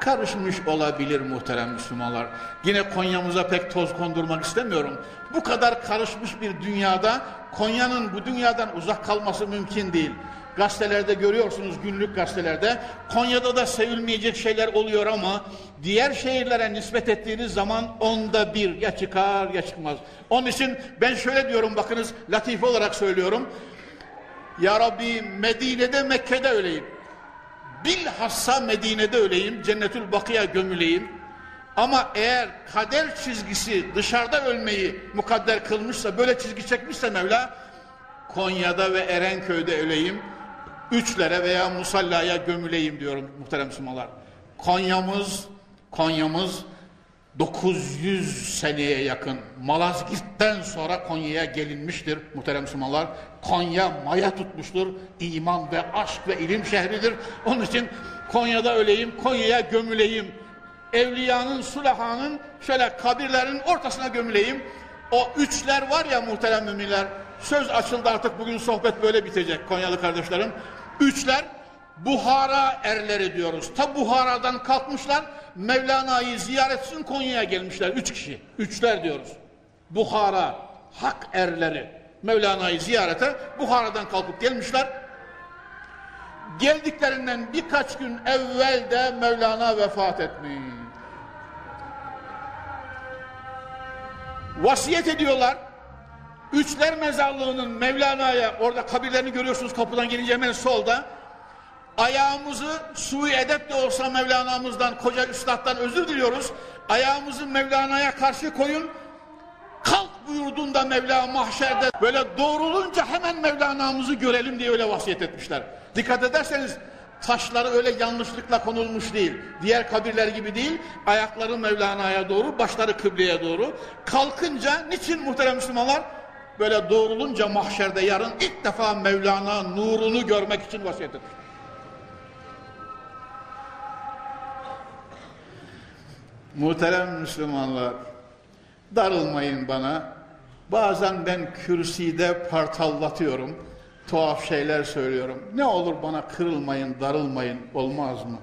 karışmış olabilir muhterem Müslümanlar. Yine Konya'mıza pek toz kondurmak istemiyorum. Bu kadar karışmış bir dünyada Konya'nın bu dünyadan uzak kalması mümkün değil. Gazetelerde görüyorsunuz günlük gazetelerde. Konya'da da sevilmeyecek şeyler oluyor ama diğer şehirlere nispet ettiğiniz zaman onda bir ya çıkar ya çıkmaz. Onun için ben şöyle diyorum bakınız latife olarak söylüyorum. Ya Rabbi Medine'de Mekke'de öleyim. Bilhassa Medine'de öleyim. Cennetül Bakı'ya gömüleyim. Ama eğer kader çizgisi dışarıda ölmeyi mukadder kılmışsa, böyle çizgi çekmişse Mevla, Konya'da ve Erenköy'de öleyim üçlere veya musallaya gömüleyim diyorum muhterem Müslümanlar. Konya'mız, Konya'mız 900 seneye yakın Malazgirt'ten sonra Konya'ya gelinmiştir muhterem Müslümanlar. Konya maya tutmuştur. İman ve aşk ve ilim şehridir. Onun için Konya'da öleyim, Konya'ya gömüleyim evliyanın, sulahanın şöyle kabirlerin ortasına gömüleyim. O üçler var ya muhterem müminler. Söz açıldı artık bugün sohbet böyle bitecek Konyalı kardeşlerim. Üçler Buhara erleri diyoruz. Ta Buhara'dan kalkmışlar Mevlana'yı ziyaret için Konya'ya gelmişler. Üç kişi. Üçler diyoruz. Buhara hak erleri Mevlana'yı ziyarete Buhara'dan kalkıp gelmişler. Geldiklerinden birkaç gün evvel de Mevlana vefat etmiş. Vasiyet ediyorlar. Üçler mezarlığının Mevlana'ya orada kabirlerini görüyorsunuz kapıdan gelince hemen solda. Ayağımızı sui edep de olsa Mevlana'mızdan, koca üstaddan özür diliyoruz. Ayağımızı Mevlana'ya karşı koyun. Kalk buyurduğunda Mevla mahşerde böyle doğrulunca hemen Mevlana'mızı görelim diye öyle vasiyet etmişler. Dikkat ederseniz taşları öyle yanlışlıkla konulmuş değil. Diğer kabirler gibi değil. Ayakları Mevlana'ya doğru, başları kıbleye doğru. Kalkınca niçin muhterem Müslümanlar? Böyle doğrulunca mahşerde yarın ilk defa Mevlana nurunu görmek için vasiyet etmiş. Muhterem Müslümanlar, darılmayın bana. Bazen ben kürsüde partallatıyorum, tuhaf şeyler söylüyorum. Ne olur bana kırılmayın, darılmayın, olmaz mı?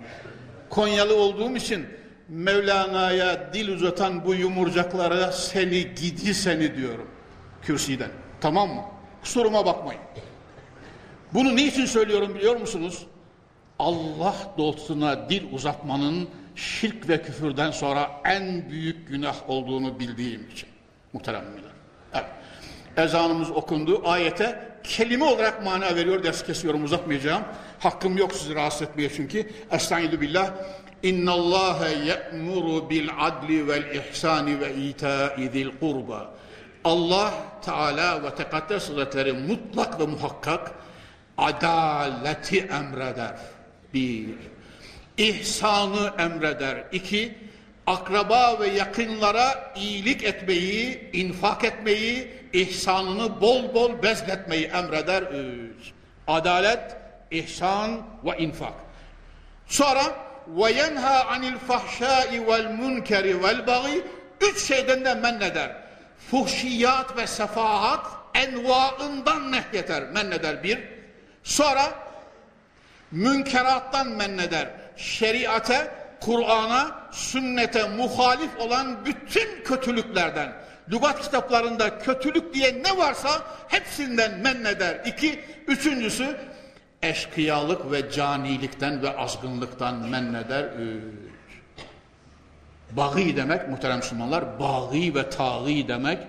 Konyalı olduğum için Mevlana'ya dil uzatan bu yumurcaklara seni gidi seni diyorum kürsüden. Tamam mı? Kusuruma bakmayın. Bunu niçin söylüyorum biliyor musunuz? Allah dostuna dil uzatmanın şirk ve küfürden sonra en büyük günah olduğunu bildiğim için. Muhteremler. Evet. Ezanımız okundu. Ayete kelime olarak mana veriyor. Ders kesiyorum uzatmayacağım. Hakkım yok sizi rahatsız etmeye çünkü. Estaizu billah. İnna Allah ye'muru bil adli vel ihsani ve ita'i zil kurba. Allah Teala ve Tekaddes Hazretleri mutlak ve muhakkak adaleti emreder. Bir. İhsanı emreder. İki. Akraba ve yakınlara iyilik etmeyi, infak etmeyi, ihsanını bol bol bezletmeyi emreder. Üç. Adalet, ihsan ve infak. Sonra ve yenha anil fahşai vel munkeri vel bagi üç şeyden de men eder. Fuhşiyat ve sefahat envaından nehyeder, men eder bir. Sonra münkerattan men eder. Şeriate, Kur'an'a, sünnete muhalif olan bütün kötülüklerden, lügat kitaplarında kötülük diye ne varsa hepsinden men eder. İki, üçüncüsü eşkıyalık ve canilikten ve azgınlıktan men eder. Üç. Bağı demek muhterem Müslümanlar, bağı ve tağı demek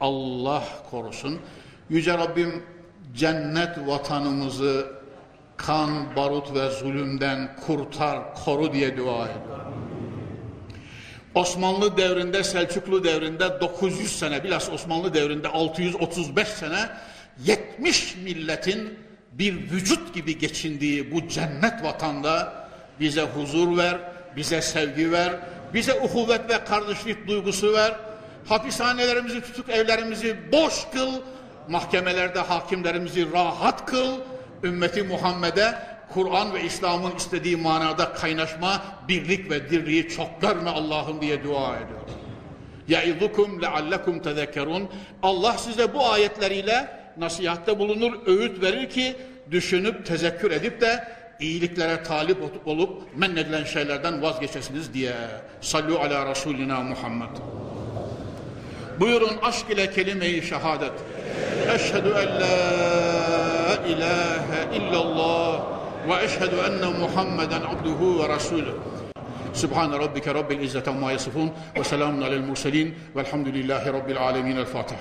Allah korusun. Yüce Rabbim cennet vatanımızı kan, barut ve zulümden kurtar, koru diye dua ediyorum. Osmanlı devrinde, Selçuklu devrinde 900 sene, bilhassa Osmanlı devrinde 635 sene 70 milletin bir vücut gibi geçindiği bu cennet vatanda bize huzur ver, bize sevgi ver, bize uhuvvet ve kardeşlik duygusu ver. Hapishanelerimizi, tutuk evlerimizi boş kıl, mahkemelerde hakimlerimizi rahat kıl, ümmeti Muhammed'e Kur'an ve İslam'ın istediği manada kaynaşma, birlik ve dirliği çok görme Allah'ım diye dua ediyorum. Ya'idukum leallekum tezekkerun. Allah size bu ayetleriyle nasihatte bulunur, öğüt verir ki düşünüp tezekkür edip de iyiliklere talip olup men edilen şeylerden vazgeçesiniz diye. Sallu ala Resulina Muhammed. Buyurun aşk ile kelime-i şehadet. Eşhedü en la ilahe illallah ve eşhedü enne Muhammeden abduhu ve rasulü. Rabbike rabbil izzeti amma yasifun ve selamun alel murselin velhamdülillahi rabbil alemin. El Fatiha.